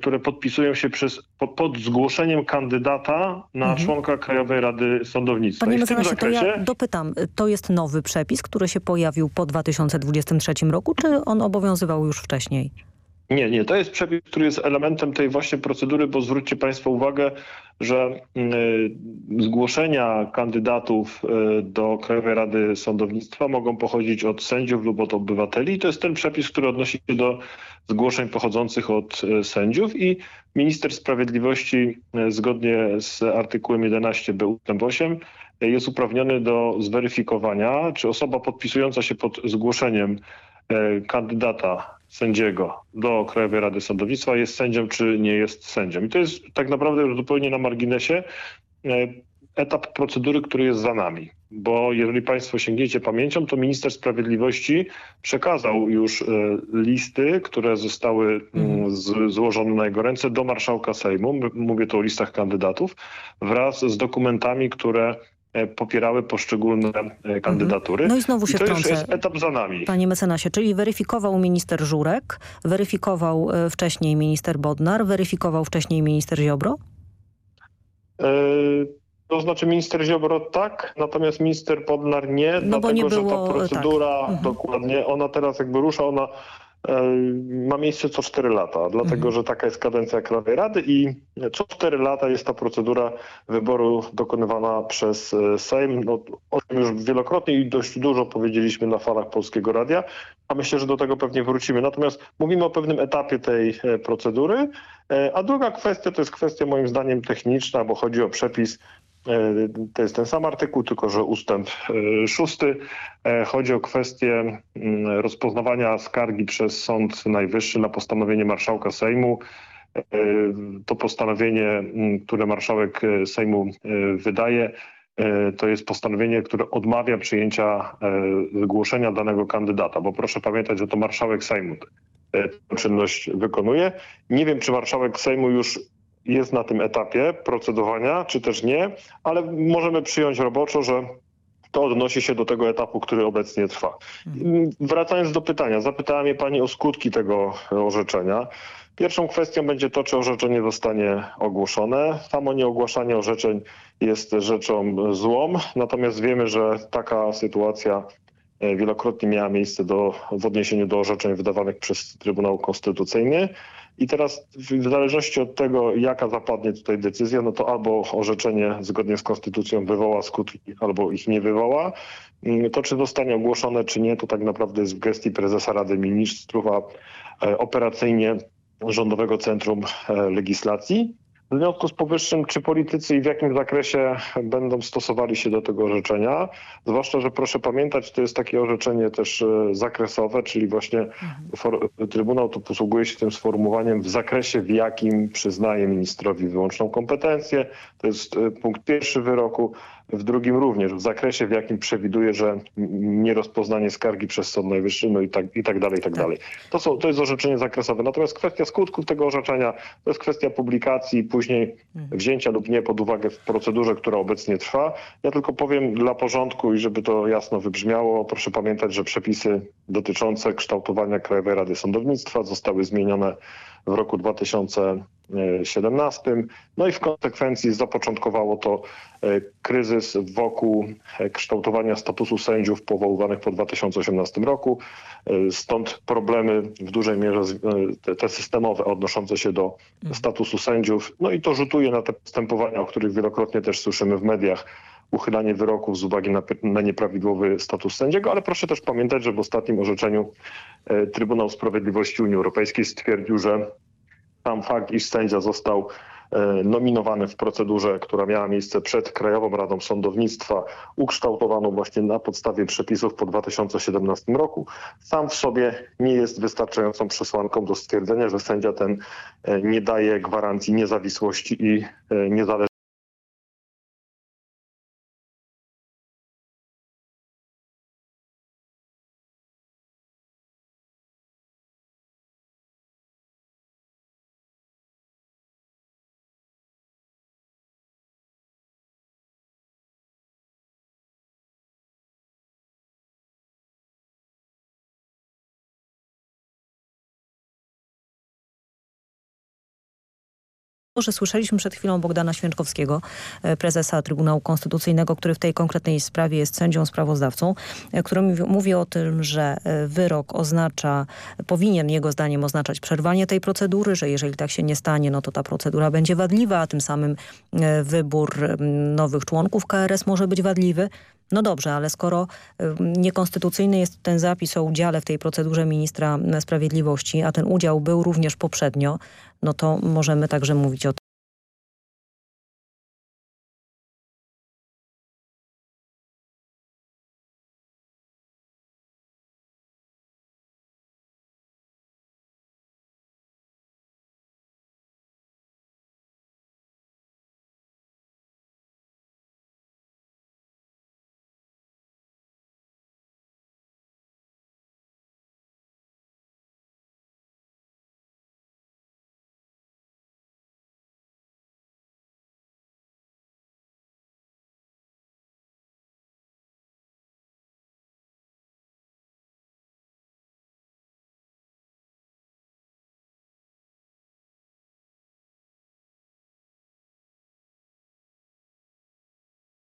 które podpisują się przez, pod, pod zgłoszeniem kandydata na mhm. członka Krajowej Rady Sądownictwa. Panie mecenasie, zakresie... to ja dopytam, to jest nowy przepis, który się pojawił po 2023 roku, czy on obowiązywał już wcześniej? Nie, nie, to jest przepis, który jest elementem tej właśnie procedury, bo zwróćcie Państwo uwagę, że y, zgłoszenia kandydatów y, do Krajowej Rady Sądownictwa mogą pochodzić od sędziów lub od obywateli. I to jest ten przepis, który odnosi się do zgłoszeń pochodzących od y, sędziów i minister sprawiedliwości zgodnie z artykułem 11b ust. 8 jest uprawniony do zweryfikowania, czy osoba podpisująca się pod zgłoszeniem kandydata sędziego do Krajowej Rady Sądownictwa jest sędzią, czy nie jest sędzią. I to jest tak naprawdę już zupełnie na marginesie e, etap procedury, który jest za nami. Bo jeżeli Państwo sięgniecie pamięcią, to minister sprawiedliwości przekazał już e, listy, które zostały mhm. z, złożone na jego ręce do marszałka Sejmu. Mówię tu o listach kandydatów wraz z dokumentami, które popierały poszczególne e, kandydatury. No i znowu się I to wtrącę. już jest etap za nami. Panie mecenasie, czyli weryfikował minister Żurek, weryfikował e, wcześniej minister Bodnar, weryfikował wcześniej minister Ziobro? To znaczy minister Ziobro tak, natomiast minister Bodnar nie, no dlatego nie było, że ta procedura tak. Dokładnie, ona teraz jakby rusza, ona E, ma miejsce co 4 lata, dlatego mhm. że taka jest kadencja Krajowej Rady i co 4 lata jest ta procedura wyboru dokonywana przez e, Sejm. No, o tym już wielokrotnie i dość dużo powiedzieliśmy na falach Polskiego Radia, a myślę, że do tego pewnie wrócimy. Natomiast mówimy o pewnym etapie tej e, procedury, a druga kwestia to jest kwestia moim zdaniem techniczna, bo chodzi o przepis E, to jest ten sam artykuł, tylko że ustęp e, szósty. E, chodzi o kwestię mm, rozpoznawania skargi przez Sąd Najwyższy na postanowienie marszałka Sejmu. To postanowienie, mm, które marszałek Sejmu wydaje, to jest postanowienie, które odmawia przyjęcia zgłoszenia danego kandydata, bo proszę pamiętać, że to marszałek Sejmu tę czynność wykonuje. Nie wiem, czy marszałek Sejmu już jest na tym etapie procedowania, czy też nie, ale możemy przyjąć roboczo, że to odnosi się do tego etapu, który obecnie trwa. Wracając do pytania, zapytała mnie Pani o skutki tego orzeczenia. Pierwszą kwestią będzie to, czy orzeczenie zostanie ogłoszone. Samo nieogłaszanie orzeczeń jest rzeczą złą, natomiast wiemy, że taka sytuacja e, wielokrotnie miała miejsce do, w odniesieniu do orzeczeń wydawanych przez Trybunał Konstytucyjny. I teraz w zależności od tego, jaka zapadnie tutaj decyzja, no to albo orzeczenie zgodnie z konstytucją wywoła skutki, albo ich nie wywoła. Mm, to czy zostanie ogłoszone, czy nie, to tak naprawdę jest w gestii prezesa Rady Ministrów, a e, operacyjnie Rządowego Centrum e, Legislacji. W związku z powyższym, czy politycy i w jakim zakresie będą stosowali się do tego orzeczenia? Zwłaszcza, że proszę pamiętać, to jest takie orzeczenie też e, zakresowe, czyli właśnie mhm. Trybunał tu posługuje się tym sformułowaniem w zakresie, w jakim przyznaje ministrowi wyłączną kompetencję. To jest e, punkt pierwszy wyroku. W drugim również, w zakresie w jakim przewiduje, że nierozpoznanie skargi przez Sąd Najwyższy, no i tak, i tak dalej, i tak, tak dalej. To, są, to jest orzeczenie zakresowe. Natomiast kwestia skutków tego orzeczenia to jest kwestia publikacji i później mhm. wzięcia lub nie pod uwagę w procedurze, która obecnie trwa. Ja tylko powiem dla porządku i żeby to jasno wybrzmiało, proszę pamiętać, że przepisy dotyczące kształtowania Krajowej Rady Sądownictwa zostały zmienione w roku 2017. No i w konsekwencji zapoczątkowało to e, kryzys wokół e, kształtowania statusu sędziów powoływanych po 2018 roku. E, stąd problemy w dużej mierze te systemowe odnoszące się do mhm. statusu sędziów. No i to rzutuje na te postępowania, o których wielokrotnie też słyszymy w mediach uchylanie wyroków z uwagi na, na, nieprawidłowy status sędziego, ale proszę też pamiętać, że w ostatnim orzeczeniu e, Trybunał Sprawiedliwości Unii Europejskiej stwierdził, że sam fakt, iż sędzia został e, nominowany w procedurze, która miała miejsce przed Krajową Radą Sądownictwa, ukształtowaną właśnie na podstawie przepisów po 2017 roku, sam w sobie nie jest wystarczającą przesłanką do stwierdzenia, że sędzia ten e, nie daje gwarancji niezawisłości i niezależności że słyszeliśmy przed chwilą Bogdana Święczkowskiego, e, prezesa Trybunału Konstytucyjnego, który w tej konkretnej sprawie jest sędzią sprawozdawcą, e, który mówi o tym, że e, wyrok oznacza, powinien jego zdaniem oznaczać przerwanie tej procedury, że jeżeli tak się nie stanie, no to ta procedura będzie wadliwa, a tym samym wybór nowych członków KRS może być wadliwy. No dobrze, ale skoro niekonstytucyjny jest ten zapis o udziale w tej procedurze ministra sprawiedliwości, a ten udział był również poprzednio, no to możemy także mówić o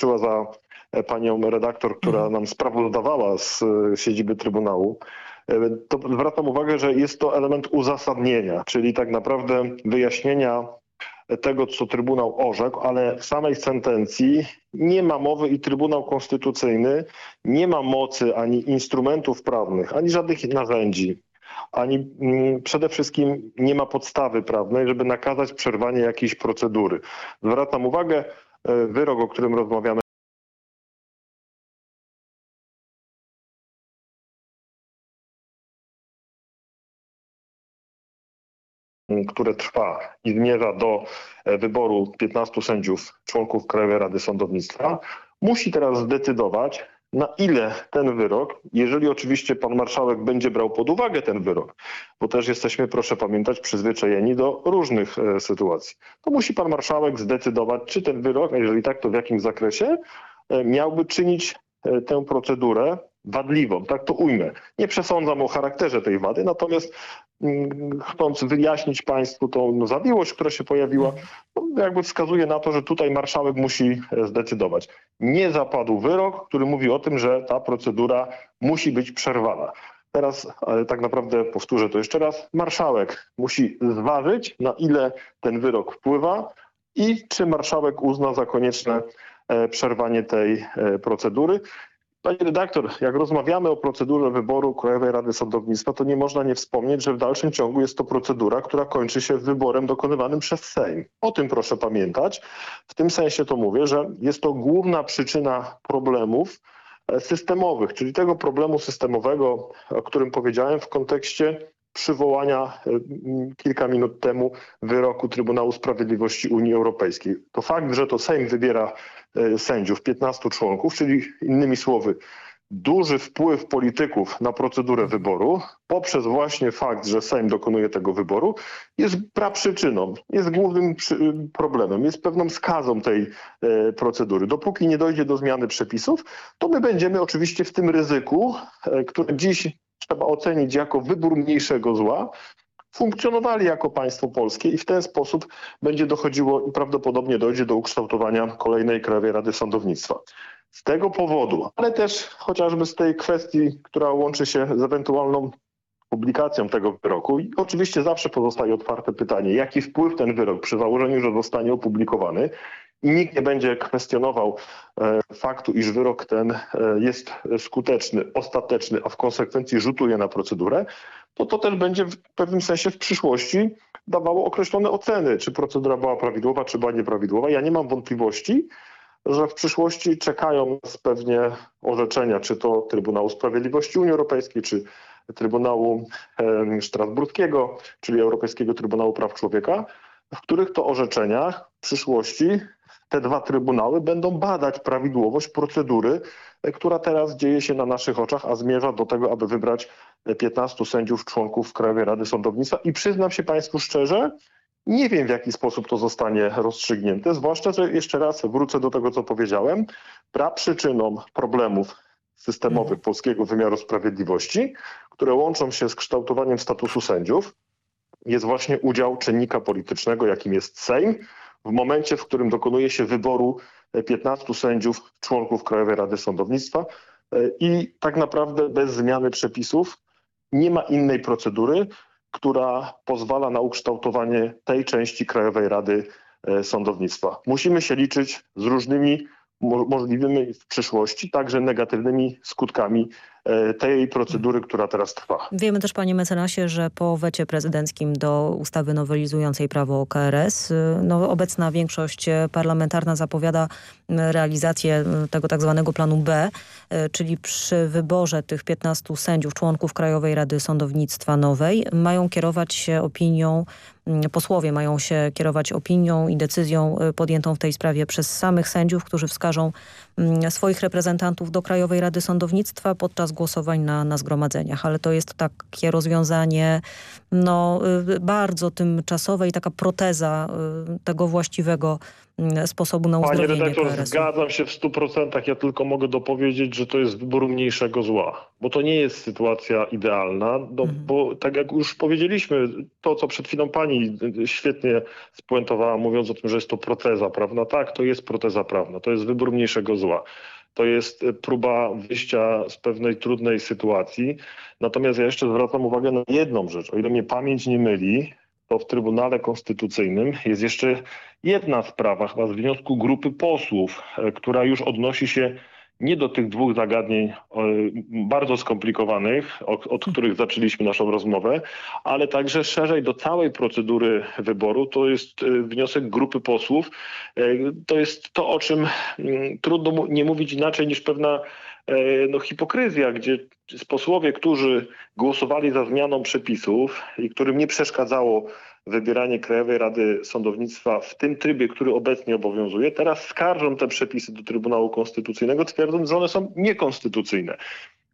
patrzyła za e, panią redaktor, która mhm. nam sprawozdawała z e, siedziby Trybunału, e, to zwracam uwagę, że jest to element uzasadnienia, czyli tak naprawdę wyjaśnienia tego, co Trybunał orzekł, ale w samej sentencji nie ma mowy i Trybunał Konstytucyjny nie ma mocy ani instrumentów prawnych, ani żadnych narzędzi, ani mm, przede wszystkim nie ma podstawy prawnej, żeby nakazać przerwanie jakiejś procedury. Zwracam uwagę, wyrok, o którym rozmawiamy, które trwa i zmierza do e, wyboru 15 sędziów, członków Krajowej Rady Sądownictwa, musi teraz zdecydować, na ile ten wyrok, jeżeli oczywiście pan marszałek będzie brał pod uwagę ten wyrok, bo też jesteśmy, proszę pamiętać, przyzwyczajeni do różnych e, sytuacji, to musi pan marszałek zdecydować, czy ten wyrok, a jeżeli tak, to w jakim zakresie, e, miałby czynić e, tę procedurę wadliwą, tak to ujmę. Nie przesądzam o charakterze tej wady, natomiast mm, chcąc wyjaśnić Państwu tą no, zawiłość, która się pojawiła, no, jakby wskazuje na to, że tutaj marszałek musi e, zdecydować. Nie zapadł wyrok, który mówi o tym, że ta procedura musi być przerwana. Teraz tak naprawdę powtórzę to jeszcze raz. Marszałek musi zważyć, na ile ten wyrok wpływa i czy marszałek uzna za konieczne e, przerwanie tej e, procedury. Panie redaktor, jak rozmawiamy o procedurze wyboru Krajowej Rady Sądownictwa, to nie można nie wspomnieć, że w dalszym ciągu jest to procedura, która kończy się wyborem dokonywanym przez Sejm. O tym proszę pamiętać. W tym sensie to mówię, że jest to główna przyczyna problemów e, systemowych, czyli tego problemu systemowego, o którym powiedziałem w kontekście przywołania kilka minut temu wyroku Trybunału Sprawiedliwości Unii Europejskiej. To fakt, że to Sejm wybiera sędziów, 15 członków, czyli innymi słowy duży wpływ polityków na procedurę wyboru poprzez właśnie fakt, że Sejm dokonuje tego wyboru jest praprzyczyną, jest głównym problemem, jest pewną skazą tej e, procedury. Dopóki nie dojdzie do zmiany przepisów, to my będziemy oczywiście w tym ryzyku, e, które dziś trzeba ocenić jako wybór mniejszego zła, funkcjonowali jako państwo polskie i w ten sposób będzie dochodziło i prawdopodobnie dojdzie do ukształtowania kolejnej Krajowej Rady Sądownictwa. Z tego powodu, ale też chociażby z tej kwestii, która łączy się z ewentualną publikacją tego wyroku. I oczywiście zawsze pozostaje otwarte pytanie, jaki wpływ ten wyrok przy założeniu, że zostanie opublikowany i nikt nie będzie kwestionował e, faktu, iż wyrok ten e, jest skuteczny, ostateczny, a w konsekwencji rzutuje na procedurę, to to też będzie w pewnym sensie w przyszłości dawało określone oceny, czy procedura była prawidłowa, czy była nieprawidłowa. Ja nie mam wątpliwości, że w przyszłości czekają nas pewnie orzeczenia, czy to Trybunału Sprawiedliwości Unii Europejskiej, czy Trybunału Strasburskiego, czyli Europejskiego Trybunału Praw Człowieka, w których to orzeczeniach w przyszłości te dwa trybunały będą badać prawidłowość procedury, która teraz dzieje się na naszych oczach, a zmierza do tego, aby wybrać 15 sędziów członków Krajowej Rady Sądownictwa. I przyznam się Państwu szczerze, nie wiem, w jaki sposób to zostanie rozstrzygnięte, zwłaszcza, że jeszcze raz wrócę do tego, co powiedziałem. Praprzyczyną problemów systemowych mhm. polskiego wymiaru sprawiedliwości, które łączą się z kształtowaniem statusu sędziów, jest właśnie udział czynnika politycznego, jakim jest Sejm, w momencie, w którym dokonuje się wyboru 15 sędziów, członków Krajowej Rady Sądownictwa i tak naprawdę bez zmiany przepisów nie ma innej procedury, która pozwala na ukształtowanie tej części Krajowej Rady e, Sądownictwa. Musimy się liczyć z różnymi możliwymi w przyszłości, także negatywnymi skutkami e, tej procedury, która teraz trwa. Wiemy też, panie mecenasie, że po wecie prezydenckim do ustawy nowelizującej prawo o KRS y, no, obecna większość parlamentarna zapowiada realizację tego tak zwanego planu B, y, czyli przy wyborze tych 15 sędziów, członków Krajowej Rady Sądownictwa nowej mają kierować się opinią posłowie mają się kierować opinią i decyzją y, podjętą w tej sprawie przez samych sędziów, którzy wskażą swoich reprezentantów do Krajowej Rady Sądownictwa podczas głosowań na, na zgromadzeniach. Ale to jest takie rozwiązanie no, y, bardzo tymczasowe i taka proteza y, tego właściwego Mm, sposobu na uzdrowienie Panie redaktor, zgadzam się w 100%. Ja tylko mogę dopowiedzieć, że to jest wybór mniejszego zła, bo to nie jest sytuacja idealna, no, mhm. bo tak jak już powiedzieliśmy, to co przed chwilą pani świetnie spuentowała, mówiąc o tym, że jest to proteza prawna. Tak, to jest proteza prawna, to jest wybór mniejszego zła. To jest próba wyjścia z pewnej trudnej sytuacji. Natomiast ja jeszcze zwracam uwagę na jedną rzecz. O ile mnie pamięć nie myli, to w Trybunale Konstytucyjnym jest jeszcze jedna sprawa, chyba z wniosku grupy posłów, e, która już odnosi się nie do tych dwóch zagadnień e, bardzo skomplikowanych, od których zaczęliśmy naszą rozmowę, ale także szerzej do całej procedury wyboru. To jest e, wniosek grupy posłów. To jest to, o czym mm, trudno nie mówić inaczej niż pewna no, hipokryzja, gdzie posłowie, którzy głosowali za zmianą przepisów i którym nie przeszkadzało wybieranie Krajowej Rady Sądownictwa w tym trybie, który obecnie obowiązuje, teraz skarżą te przepisy do Trybunału Konstytucyjnego, twierdząc, że one są niekonstytucyjne.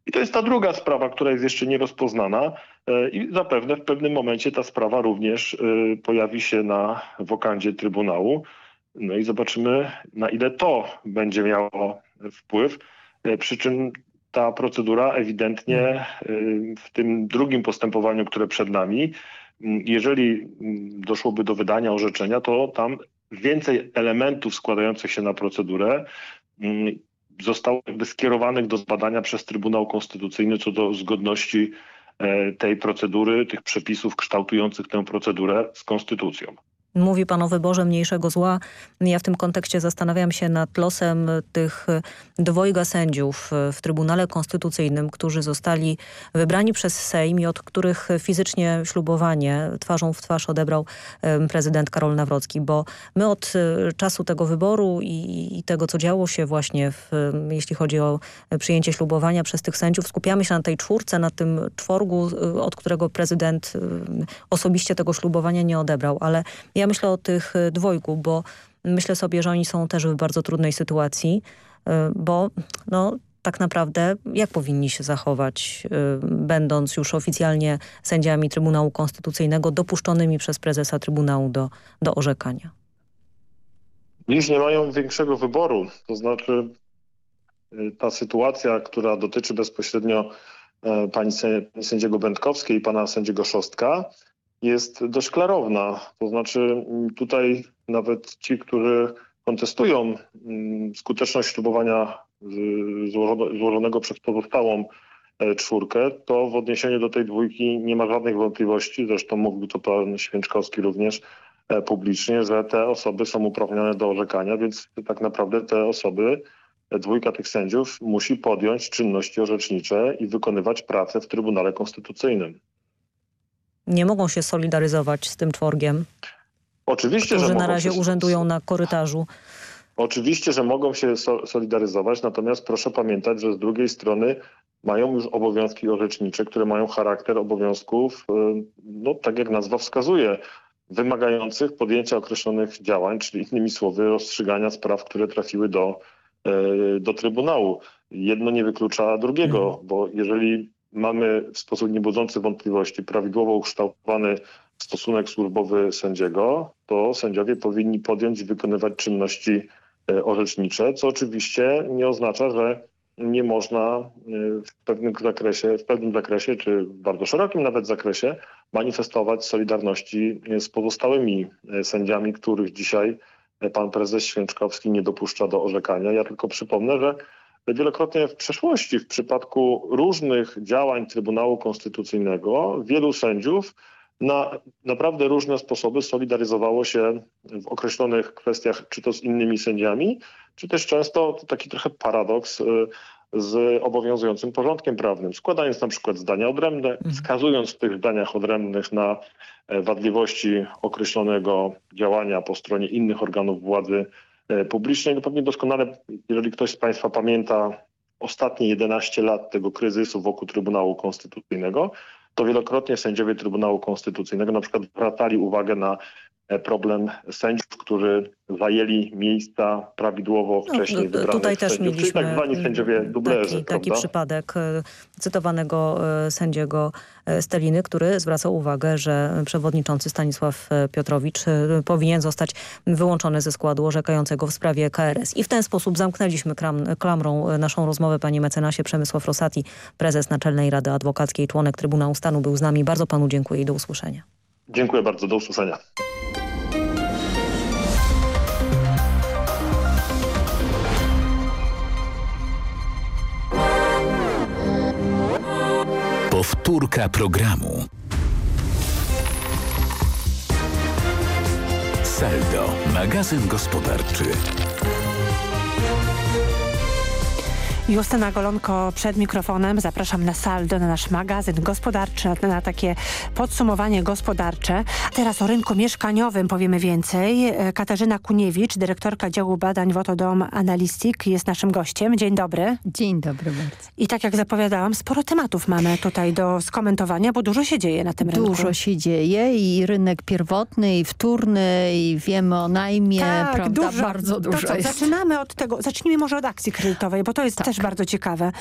I to jest ta druga sprawa, która jest jeszcze nierozpoznana e, i zapewne w pewnym momencie ta sprawa również e, pojawi się na wokandzie Trybunału. No i zobaczymy, na ile to będzie miało wpływ. E, przy czym ta procedura ewidentnie w tym drugim postępowaniu, które przed nami, jeżeli doszłoby do wydania orzeczenia, to tam więcej elementów składających się na procedurę zostało jakby skierowanych do zbadania przez Trybunał Konstytucyjny co do zgodności e, tej procedury, tych przepisów kształtujących tę procedurę z konstytucją. Mówi pan o wyborze mniejszego zła. Ja w tym kontekście zastanawiam się nad losem tych dwojga sędziów w Trybunale Konstytucyjnym, którzy zostali wybrani przez Sejm i od których fizycznie ślubowanie twarzą w twarz odebrał prezydent Karol Nawrocki, bo my od czasu tego wyboru i, tego, co działo się właśnie, w, jeśli chodzi o przyjęcie ślubowania przez tych sędziów, skupiamy się na tej czwórce, na tym czworgu, od którego prezydent osobiście tego ślubowania nie odebrał, ale ja myślę o tych dwojgu, bo myślę sobie, że oni są też w bardzo trudnej sytuacji, bo no, tak naprawdę jak powinni się zachować, będąc już oficjalnie sędziami Trybunału Konstytucyjnego, dopuszczonymi przez prezesa Trybunału do, do orzekania? Dziś nie mają większego wyboru, to znaczy ta sytuacja, która dotyczy bezpośrednio pani sędziego Będkowskiej i pana sędziego Szostka jest dość klarowna. To znaczy tutaj nawet ci, którzy kontestują skuteczność ślubowania złożonego przez pozostałą e, czwórkę, to w odniesieniu do tej dwójki nie ma żadnych wątpliwości, zresztą mówił to pan Święczkowski również e, publicznie, że te osoby są uprawnione do orzekania, więc tak naprawdę te osoby, e, dwójka tych sędziów musi podjąć czynności orzecznicze i wykonywać pracę w Trybunale Konstytucyjnym. Nie mogą się solidaryzować z tym czworgiem? Oczywiście, którzy że na razie się... urzędują na korytarzu. Oczywiście, że mogą się solidaryzować, natomiast proszę pamiętać, że z drugiej strony mają już obowiązki orzecznicze, które mają charakter obowiązków, y, no tak jak nazwa wskazuje, wymagających podjęcia określonych działań, czyli innymi słowy rozstrzygania spraw, które trafiły do, y, do Trybunału. Jedno nie wyklucza drugiego, mhm. bo jeżeli mamy w sposób niebudzący wątpliwości prawidłowo ukształtowany stosunek służbowy sędziego, to sędziowie powinni podjąć i wykonywać czynności E, orzecznicze, co oczywiście nie oznacza, że nie można e, w pewnym zakresie, w pewnym zakresie, czy w bardzo szerokim nawet zakresie manifestować solidarności z pozostałymi e, sędziami, których dzisiaj pan prezes Święczkowski nie dopuszcza do orzekania. Ja tylko przypomnę, że wielokrotnie w przeszłości w przypadku różnych działań Trybunału Konstytucyjnego wielu sędziów na naprawdę różne sposoby solidaryzowało się w określonych kwestiach, czy to z innymi sędziami, czy też często to taki trochę paradoks y, z obowiązującym porządkiem prawnym, składając na przykład zdania odrębne, mhm. wskazując w tych zdaniach odrębnych na e, wadliwości określonego działania po stronie innych organów władzy publicznej. No pewnie doskonale, jeżeli ktoś z Państwa pamięta ostatnie 11 lat tego kryzysu wokół Trybunału Konstytucyjnego, to wielokrotnie sędziowie Trybunału Konstytucyjnego na przykład zwracali uwagę na e, problem sędziów, którzy zajęli miejsca prawidłowo no, wcześniej no, wybranych Tutaj też sędziów, mieliśmy czyli tak zwani sędziowie dublerzy. Taki, taki przypadek e, cytowanego e, sędziego Steliny, który zwracał uwagę, że przewodniczący Stanisław Piotrowicz powinien zostać wyłączony ze składu orzekającego w sprawie KRS. I w ten sposób zamknęliśmy kram, klamrą naszą rozmowę. Panie mecenasie Przemysław Rosati, prezes Naczelnej Rady Adwokackiej, członek Trybunału Stanu był z nami. Bardzo panu dziękuję i do usłyszenia. Dziękuję bardzo, do usłyszenia. Powtórka programu. Saldo, magazyn gospodarczy. Justyna Golonko przed mikrofonem. Zapraszam na saldo, na nasz magazyn gospodarczy, na, takie podsumowanie gospodarcze. Teraz o rynku mieszkaniowym powiemy więcej. E, Katarzyna Kuniewicz, dyrektorka działu badań Wotodom Analistik jest naszym gościem. Dzień dobry. Dzień dobry bardzo. I tak jak zapowiadałam, sporo tematów mamy tutaj do skomentowania, bo dużo się dzieje na tym rynku. Dużo się dzieje i rynek pierwotny, i wtórny, i wiemy o najmie, tak, prawda? Dużo, Bardzo dużo to, jest. Zaczynamy od tego, zacznijmy może od akcji kredytowej, bo to jest tak. też też bardzo ciekawe.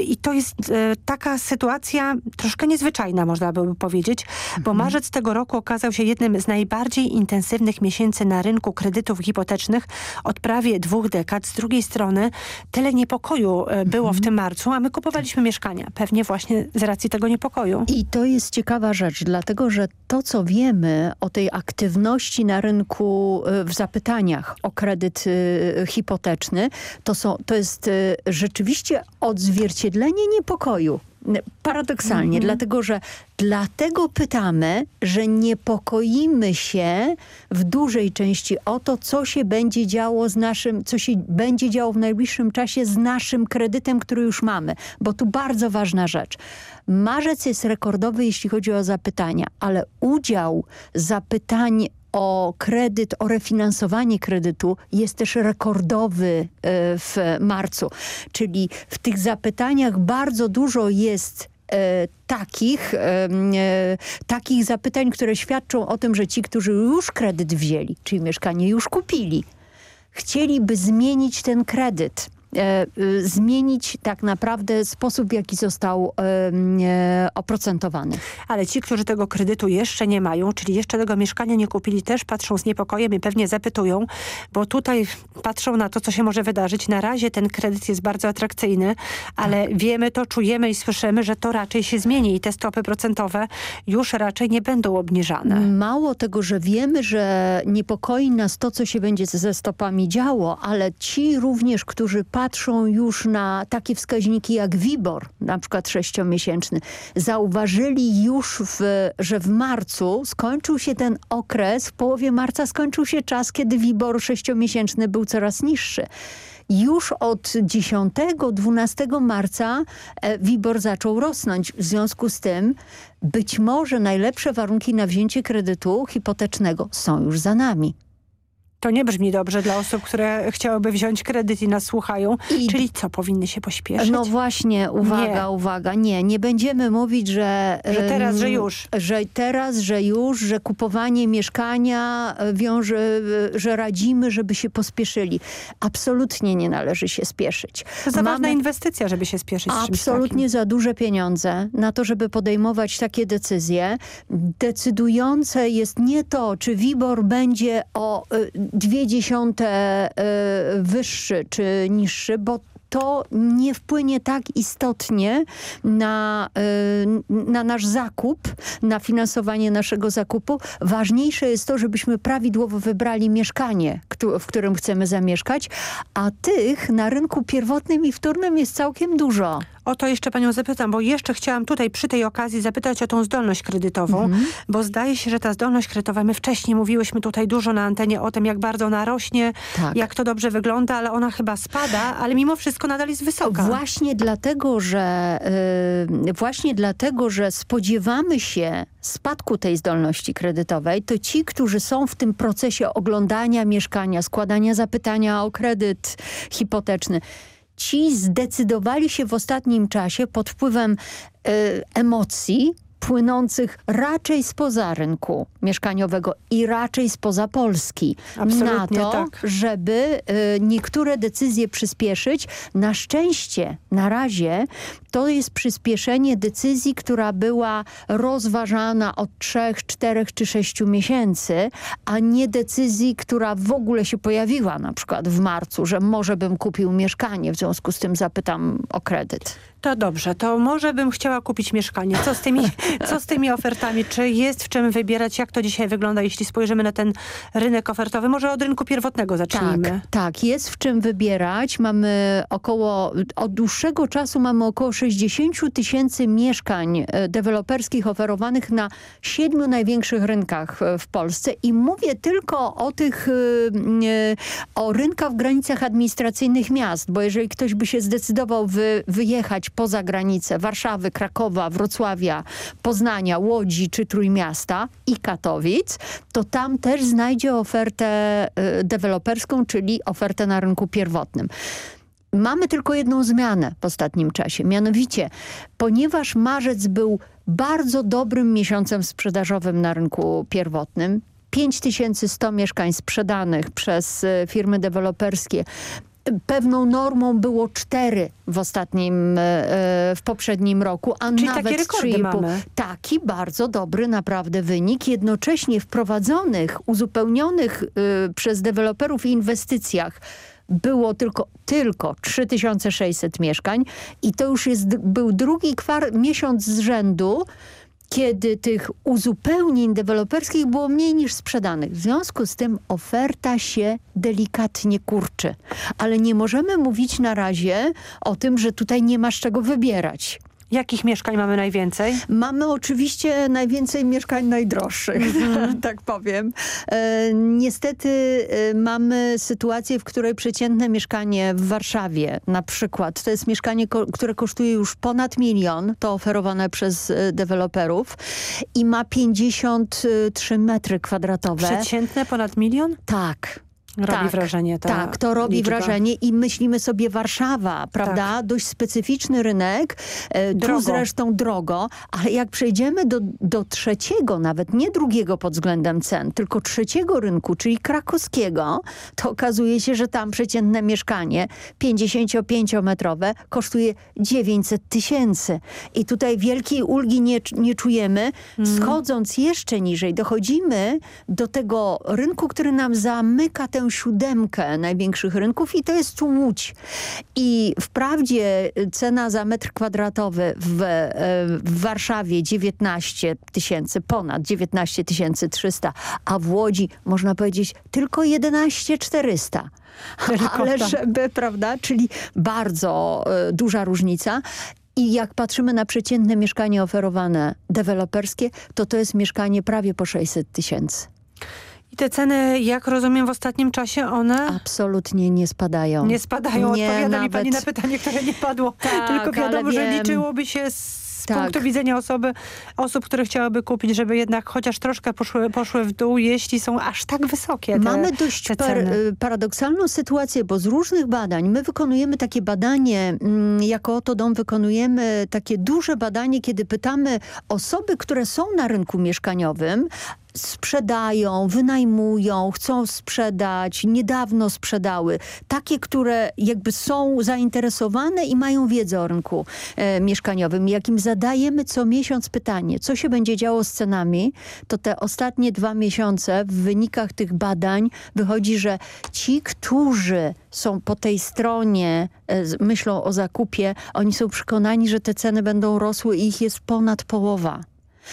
I to jest e, taka sytuacja troszkę niezwyczajna, można by powiedzieć, bo mhm. marzec tego roku okazał się jednym z najbardziej intensywnych miesięcy na rynku kredytów hipotecznych od prawie dwóch dekad. Z drugiej strony tyle niepokoju e, było mhm. w tym marcu, a my kupowaliśmy mieszkania. Pewnie właśnie z racji tego niepokoju. I to jest ciekawa rzecz, dlatego że to, co wiemy o tej aktywności na rynku e, w zapytaniach o kredyt hipoteczny, to, są, to jest rzeczywiście odzwierciedlenie niepokoju Paradoksalnie, mhm. dlatego że dlatego pytamy, że niepokoimy się w dużej części o to, co się będzie działo z naszym, co się będzie działo w najbliższym czasie z naszym kredytem, który już mamy. Bo tu bardzo ważna rzecz. Marzec jest rekordowy, jeśli chodzi o zapytania, ale udział zapytań o kredyt, o refinansowanie kredytu jest też rekordowy e, w marcu. Czyli w tych zapytaniach bardzo dużo jest e, takich, e, takich zapytań, które świadczą o tym, że ci, którzy już kredyt wzięli, czyli mieszkanie już kupili, chcieliby zmienić ten kredyt zmienić tak naprawdę sposób, w jaki został e, oprocentowany. Ale ci, którzy tego kredytu jeszcze nie mają, czyli jeszcze tego mieszkania nie kupili, też patrzą z niepokojem i pewnie zapytują, bo tutaj patrzą na to, co się może wydarzyć. Na razie ten kredyt jest bardzo atrakcyjny, ale tak. wiemy to, czujemy i słyszymy, że to raczej się zmieni i te stopy procentowe już raczej nie będą obniżane. Mało tego, że wiemy, że niepokoi nas to, co się będzie ze stopami działo, ale ci również, którzy patrzą patrzą już na takie wskaźniki jak WIBOR, na przykład sześciomiesięczny, zauważyli już, w, że w marcu skończył się ten okres, w połowie marca skończył się czas, kiedy WIBOR sześciomiesięczny był coraz niższy już od 10-12 marca e, WIBOR zaczął rosnąć. W związku z tym być może najlepsze warunki na wzięcie kredytu hipotecznego są już za nami. To nie brzmi dobrze dla osób, które chciałyby wziąć kredyt i nas słuchają. I... Czyli co, powinny się pośpieszyć? No właśnie, uwaga, nie. uwaga. Nie, nie będziemy mówić, że... Że teraz, że już. Że teraz, że już, że kupowanie mieszkania e, wiąże, e, że radzimy, żeby się pospieszyli. Absolutnie nie należy się spieszyć. To za Mamy... ważna inwestycja, żeby się spieszyć Absolutnie za duże pieniądze na to, żeby podejmować takie decyzje. Decydujące jest nie to, czy WIBOR będzie o e, dwie dziesiąte e, wyższy czy niższy, bo to nie wpłynie tak istotnie na, e, na nasz zakup, na finansowanie naszego zakupu. Ważniejsze jest to, żebyśmy prawidłowo wybrali mieszkanie, w którym chcemy zamieszkać, a tych na rynku pierwotnym i wtórnym jest całkiem dużo. O to jeszcze panią zapytam, bo jeszcze chciałam tutaj przy tej okazji zapytać o tą zdolność kredytową, mhm. bo zdaje się, że ta zdolność kredytowa, my wcześniej mówiłyśmy tutaj dużo na antenie o tym, jak bardzo ona rośnie, tak. jak to dobrze wygląda, ale ona chyba spada, ale mimo wszystko nadal jest wysoka. Właśnie dlatego, że yy, właśnie dlatego, że spodziewamy się spadku tej zdolności kredytowej, to ci, którzy są w tym procesie oglądania mieszkania, składania zapytania o kredyt hipoteczny, ci zdecydowali się w ostatnim czasie pod wpływem y, emocji płynących raczej spoza rynku mieszkaniowego i raczej spoza Polski Absolutnie na to, tak. żeby y, niektóre decyzje przyspieszyć. Na szczęście na razie to jest przyspieszenie decyzji, która była rozważana od trzech, czterech czy sześciu miesięcy, a nie decyzji, która w ogóle się pojawiła na przykład w marcu, że może bym kupił mieszkanie, w związku z tym zapytam o kredyt. To dobrze, to może bym chciała kupić mieszkanie. Co z tymi, co z tymi ofertami? Czy jest w czym wybierać? Jak to dzisiaj wygląda, jeśli spojrzymy na ten rynek ofertowy? Może od rynku pierwotnego zacznijmy. Tak, tak jest w czym wybierać. Mamy około, od dłuższego czasu mamy około 60 tysięcy mieszkań e, deweloperskich oferowanych na siedmiu największych rynkach e, w Polsce i mówię tylko o tych, e, o rynkach w granicach administracyjnych miast, bo jeżeli ktoś by się zdecydował wy, wyjechać poza granicę Warszawy, Krakowa, Wrocławia, Poznania, Łodzi czy Trójmiasta i Katowic, to tam też znajdzie ofertę deweloperską, czyli ofertę na rynku pierwotnym. Mamy tylko jedną zmianę w ostatnim czasie, mianowicie ponieważ marzec był bardzo dobrym miesiącem sprzedażowym na rynku pierwotnym, 5100 mieszkań sprzedanych przez e, firmy deweloperskie pewną normą było cztery w ostatnim, e, e, w poprzednim roku, a Czyli nawet 3,5. Taki bardzo dobry naprawdę wynik. Jednocześnie wprowadzonych, uzupełnionych przez deweloperów inwestycjach było tylko, tylko 3600 mieszkań i to już jest, był drugi kwar miesiąc z rzędu, kiedy tych uzupełnień deweloperskich było mniej niż sprzedanych. W związku z tym oferta się delikatnie kurczy. Ale nie możemy mówić na razie o tym, że tutaj nie masz czego wybierać. Jakich mieszkań mamy najwięcej? Mamy oczywiście najwięcej mieszkań najdroższych, mm. tak powiem. E, niestety e, mamy sytuację, w której przeciętne mieszkanie w Warszawie na przykład, to jest mieszkanie, ko które kosztuje już ponad milion, to oferowane przez e, deweloperów i ma 53 metry kwadratowe. Przeciętne ponad milion? Tak. Robi tak, wrażenie ta Tak, to robi liczba. wrażenie i myślimy sobie Warszawa, prawda? Tak. Dość specyficzny rynek, e, drogo. tu zresztą drogo, ale jak przejdziemy do, do trzeciego, nawet nie drugiego pod względem cen, tylko trzeciego rynku, czyli krakowskiego, to okazuje się, że tam przeciętne mieszkanie 55-metrowe kosztuje 900 tysięcy. I tutaj wielkiej ulgi nie, nie czujemy. Mm. Schodząc jeszcze niżej, dochodzimy do tego rynku, który nam zamyka tę siódemkę największych rynków i to jest Łódź. I wprawdzie cena za metr kwadratowy w, e, w Warszawie 19 tysięcy, ponad 19 300, a w Łodzi można powiedzieć tylko 11 400. Ale żeby, prawda, czyli bardzo y, duża różnica. I jak patrzymy na przeciętne mieszkanie oferowane deweloperskie, to to jest mieszkanie prawie po 600 tysięcy. I te ceny, jak rozumiem, w ostatnim czasie one... Absolutnie nie spadają. Nie spadają. Nie, Odpowiada nawet... mi pani na pytanie, które nie padło. Tak, Tylko wiadomo, że liczyłoby się z tak. punktu widzenia osoby, osób, które chciałyby kupić, żeby jednak chociaż troszkę poszły, poszły w dół, jeśli są aż tak wysokie te, Mamy dość te par, y, paradoksalną sytuację, bo z różnych badań, my wykonujemy takie badanie, mm, jako oto dom wykonujemy takie duże badanie, kiedy pytamy osoby, które są na rynku mieszkaniowym, sprzedają, wynajmują, chcą sprzedać, niedawno sprzedały. Takie, które jakby są zainteresowane i mają wiedzę o rynku e, mieszkaniowym. Jak im zadajemy co miesiąc pytanie, co się będzie działo z cenami, to te ostatnie dwa miesiące w wynikach tych badań wychodzi, że ci, którzy są po tej stronie, e, myślą o zakupie, oni są przekonani, że te ceny będą rosły i ich jest ponad połowa.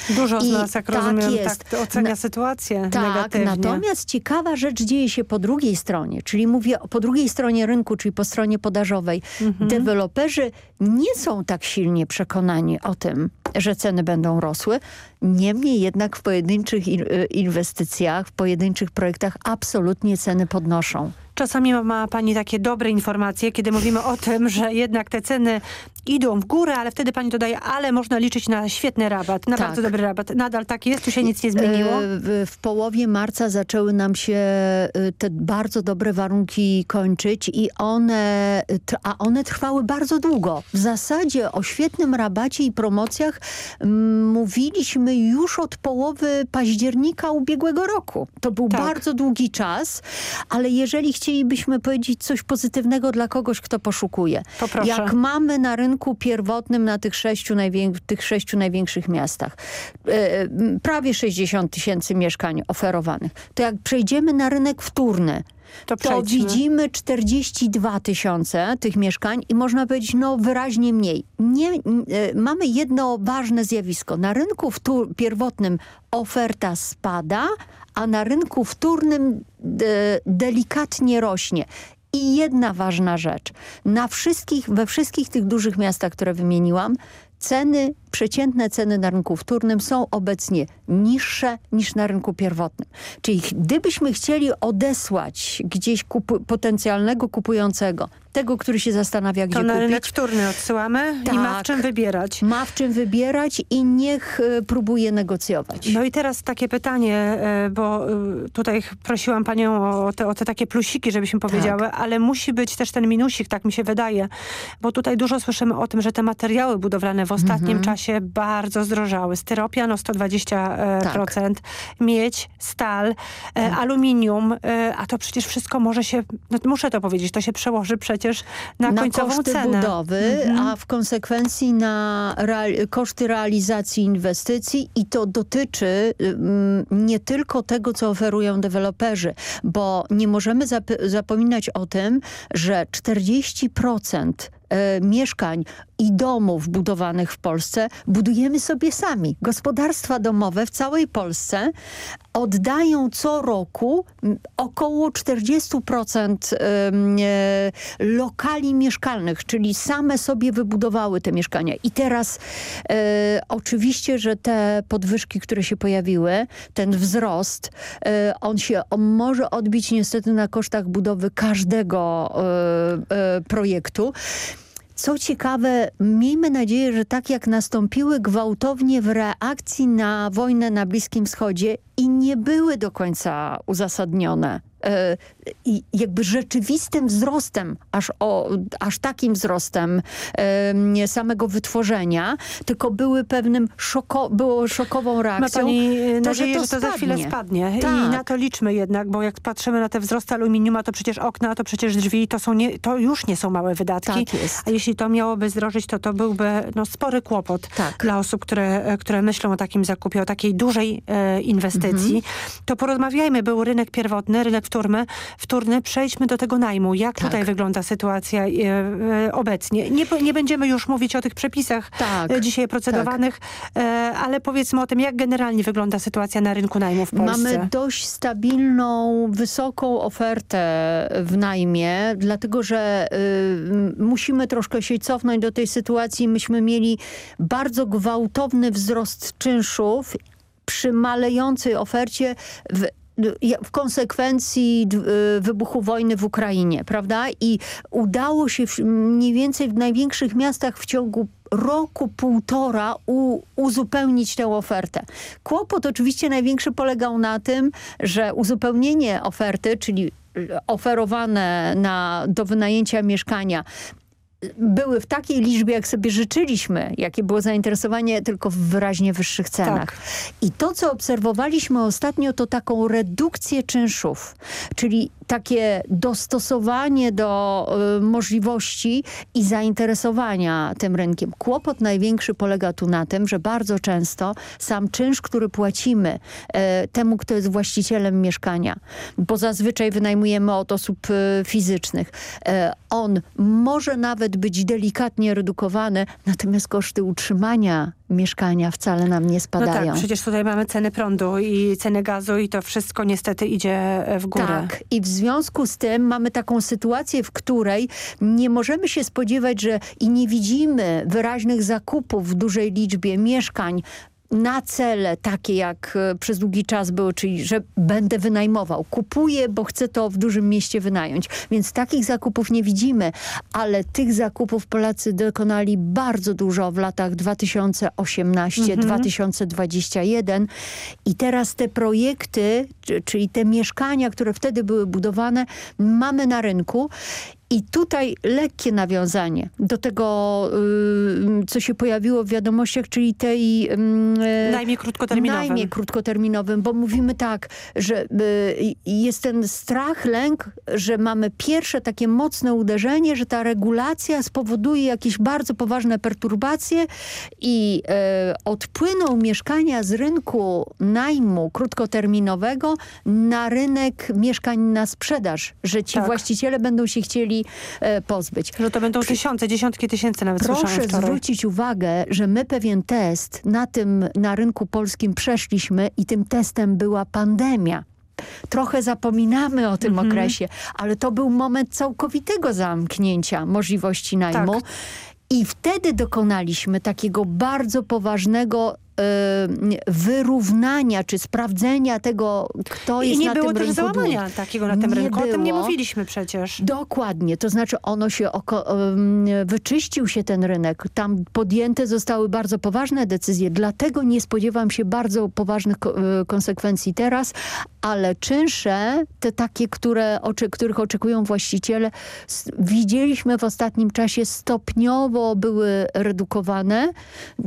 Dużo z I nas, jak tak rozumiem, jest. tak ocenia Na, sytuację tak, negatywnie. natomiast ciekawa rzecz dzieje się po drugiej stronie, czyli mówię po drugiej stronie rynku, czyli po stronie podażowej. Mhm. Deweloperzy nie są tak silnie przekonani o tym, że ceny będą rosły. Niemniej jednak w pojedynczych inwestycjach, w pojedynczych projektach absolutnie ceny podnoszą. Czasami ma pani takie dobre informacje, kiedy mówimy o tym, że jednak te ceny idą w górę, ale wtedy pani dodaje, ale można liczyć na świetny rabat, na tak. bardzo dobry rabat. Nadal tak jest? Tu się nic nie zmieniło? E, w, w połowie marca zaczęły nam się e, te bardzo dobre warunki kończyć i one, a one trwały bardzo długo. W zasadzie o świetnym rabacie i promocjach mówiliśmy już od połowy października ubiegłego roku. To był tak. bardzo długi czas, ale jeżeli chcieliśmy chcielibyśmy powiedzieć coś pozytywnego dla kogoś, kto poszukuje. Poproszę. Jak mamy na rynku pierwotnym na tych sześciu, tych sześciu największych miastach e, prawie 60 tysięcy mieszkań oferowanych, to jak przejdziemy na rynek wtórny, to, to widzimy 42 tysiące tych mieszkań i można powiedzieć, no wyraźnie mniej. Nie, e, mamy jedno ważne zjawisko. Na rynku pierwotnym oferta spada, a na rynku wtórnym de, delikatnie rośnie. I jedna ważna rzecz. Na wszystkich, we wszystkich tych dużych miastach, które wymieniłam, ceny, przeciętne ceny na rynku wtórnym są obecnie niższe niż na rynku pierwotnym. Czyli gdybyśmy chcieli odesłać gdzieś kupu potencjalnego kupującego, tego, który się zastanawia, gdzie to kupić. To na rynek wtórny odsyłamy tak, i ma w czym wybierać. Ma w czym wybierać i niech y, próbuje negocjować. No i teraz takie pytanie, y, bo y, tutaj prosiłam panią o te, o te takie plusiki, żebyśmy powiedziały, tak. ale musi być też ten minusik, tak mi się wydaje, bo tutaj dużo słyszymy o tym, że te materiały budowlane w ostatnim mhm. czasie bardzo zdrożały. Styropian o 120%, e, tak. procent, miedź, stal, tak. aluminium, e, a to przecież wszystko może się, no muszę to powiedzieć, to się przełoży przecież na, na końcową koszty cenę. budowy, mhm. a w konsekwencji na koszty realizacji inwestycji i to dotyczy mm, nie tylko tego, co oferują deweloperzy, bo nie możemy zap zapominać o tym, że 40% e, mieszkań i domów budowanych w Polsce budujemy sobie sami. Gospodarstwa domowe w całej Polsce, oddają co roku około 40% e, lokali mieszkalnych, czyli same sobie wybudowały te mieszkania. I teraz e, oczywiście, że te podwyżki, które się pojawiły, ten wzrost, e, on się on może odbić niestety na kosztach budowy każdego projektu. Co ciekawe, miejmy nadzieję, że tak jak nastąpiły gwałtownie w reakcji na wojnę na Bliskim Wschodzie i nie były do końca uzasadnione, E, jakby rzeczywistym wzrostem, aż, o, aż takim wzrostem e, samego wytworzenia, tylko były pewnym szoko, było szokową reakcją. Ma pani to, nadzieję, że to, że to za chwilę spadnie tak. i na to liczmy jednak, bo jak patrzymy na te wzrosty aluminiuma, to przecież okna, to przecież drzwi, to, są nie, to już nie są małe wydatki. Tak jest. A jeśli to miałoby zdrożyć, to to byłby no, spory kłopot tak. dla osób, które, które myślą o takim zakupie, o takiej dużej e, inwestycji. Mhm. To porozmawiajmy, był rynek pierwotny, rynek wtórny, wtórny, przejdźmy do tego najmu. Jak tak. tutaj wygląda sytuacja e, e, obecnie? Nie, nie będziemy już mówić o tych przepisach tak. E, dzisiaj procedowanych, tak. ale powiedzmy o tym, jak generalnie wygląda sytuacja na rynku najmu w Polsce. Mamy dość stabilną, wysoką ofertę w najmie, dlatego że y, musimy troszkę się cofnąć do tej sytuacji. Myśmy mieli bardzo gwałtowny wzrost czynszów przy malejącej ofercie w w konsekwencji y, wybuchu wojny w Ukrainie, prawda? I udało się mniej więcej w największych miastach w ciągu roku, półtora u, uzupełnić tę ofertę. Kłopot oczywiście największy polegał na tym, że uzupełnienie oferty, czyli y, oferowane na, do wynajęcia mieszkania były w takiej liczbie, jak sobie życzyliśmy, jakie było zainteresowanie, tylko w wyraźnie wyższych cenach. Tak. I to, co obserwowaliśmy ostatnio, to taką redukcję czynszów, czyli takie dostosowanie do y, możliwości i zainteresowania tym rynkiem. Kłopot największy polega tu na tym, że bardzo często sam czynsz, który płacimy y, temu, kto jest właścicielem mieszkania, bo zazwyczaj wynajmujemy od osób y, fizycznych, e, on może nawet być delikatnie redukowany, natomiast koszty utrzymania mieszkania wcale nam nie spadają. No tak, przecież tutaj mamy ceny prądu i ceny gazu i to wszystko niestety idzie w górę. Tak i w związku z tym mamy taką sytuację, w której nie możemy się spodziewać, że i nie widzimy wyraźnych zakupów w dużej liczbie mieszkań na cele takie jak e, przez długi czas były, czyli że będę wynajmował. Kupuję, bo chcę to w dużym mieście wynająć. Więc takich zakupów nie widzimy, ale tych zakupów Polacy dokonali bardzo dużo w latach 2018-2021 mhm. i teraz te projekty, czyli te mieszkania, które wtedy były budowane, mamy na rynku i tutaj lekkie nawiązanie do tego, y, co się pojawiło w wiadomościach, czyli tej... Y, najmie krótkoterminowym. Najmie krótkoterminowym, bo mówimy tak, że y, jest ten strach, lęk, że mamy pierwsze takie mocne uderzenie, że ta regulacja spowoduje jakieś bardzo poważne perturbacje i odpłyną mieszkania z rynku najmu krótkoterminowego na rynek mieszkań na sprzedaż, że ci tak. właściciele będą się chcieli e, pozbyć. Że to będą tysiące, dziesiątki tysięcy nawet Proszę zwrócić uwagę, że my pewien test na tym, na rynku polskim przeszliśmy i tym testem była pandemia. Trochę zapominamy o tym mhm. okresie, ale to był moment całkowitego zamknięcia możliwości najmu. Tak. I wtedy dokonaliśmy takiego bardzo poważnego wyrównania czy sprawdzenia tego, kto jest na tym rynku. I nie było też załamania takiego na tym nie rynku. Było. O tym nie mówiliśmy przecież. Dokładnie. To znaczy ono się wyczyścił się ten rynek. Tam podjęte zostały bardzo poważne decyzje. Dlatego nie spodziewam się bardzo poważnych y, konsekwencji teraz, ale czynsze, te takie, które, oczy, których oczekują właściciele, widzieliśmy w ostatnim czasie stopniowo były redukowane.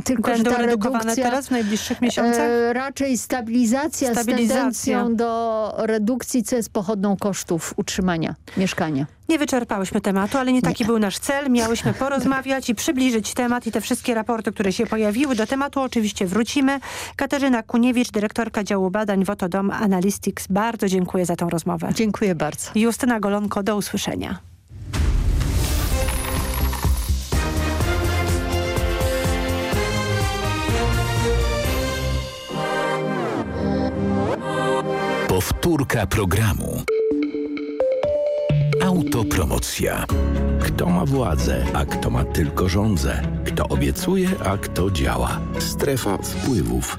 Tylko, Będą że ta redukowane teraz w najbliższych miesiącach? E, raczej stabilizacja, stabilizacja z tendencją do redukcji, co jest pochodną kosztów utrzymania mieszkania. Nie wyczerpałyśmy tematu, ale nie taki nie. był nasz cel. Miałyśmy porozmawiać i przybliżyć temat i te wszystkie raporty, które się pojawiły. Do tematu oczywiście wrócimy. Katarzyna Kuniewicz, dyrektorka działu badań Wotodom Analytics. Bardzo dziękuję za tą rozmowę. Dziękuję bardzo. Justyna Golonko, do usłyszenia. Powtórka programu. Autopromocja. Kto ma władzę, a kto ma tylko rządzę? Kto obiecuje, a kto działa? Strefa wpływów.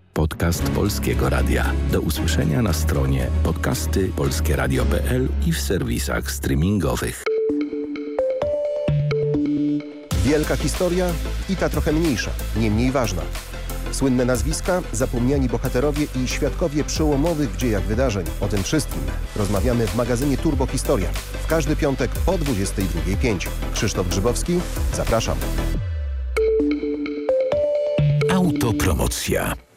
Podcast Polskiego Radia. Do usłyszenia na stronie podcasty polskieradio.pl i w serwisach streamingowych. Wielka historia i ta trochę mniejsza, nie mniej ważna. Słynne nazwiska, zapomniani bohaterowie i świadkowie przełomowych w dziejach wydarzeń. O tym wszystkim rozmawiamy w magazynie Turbo Historia. W każdy piątek po 22.05. Krzysztof Grzybowski, zapraszam. Autopromocja.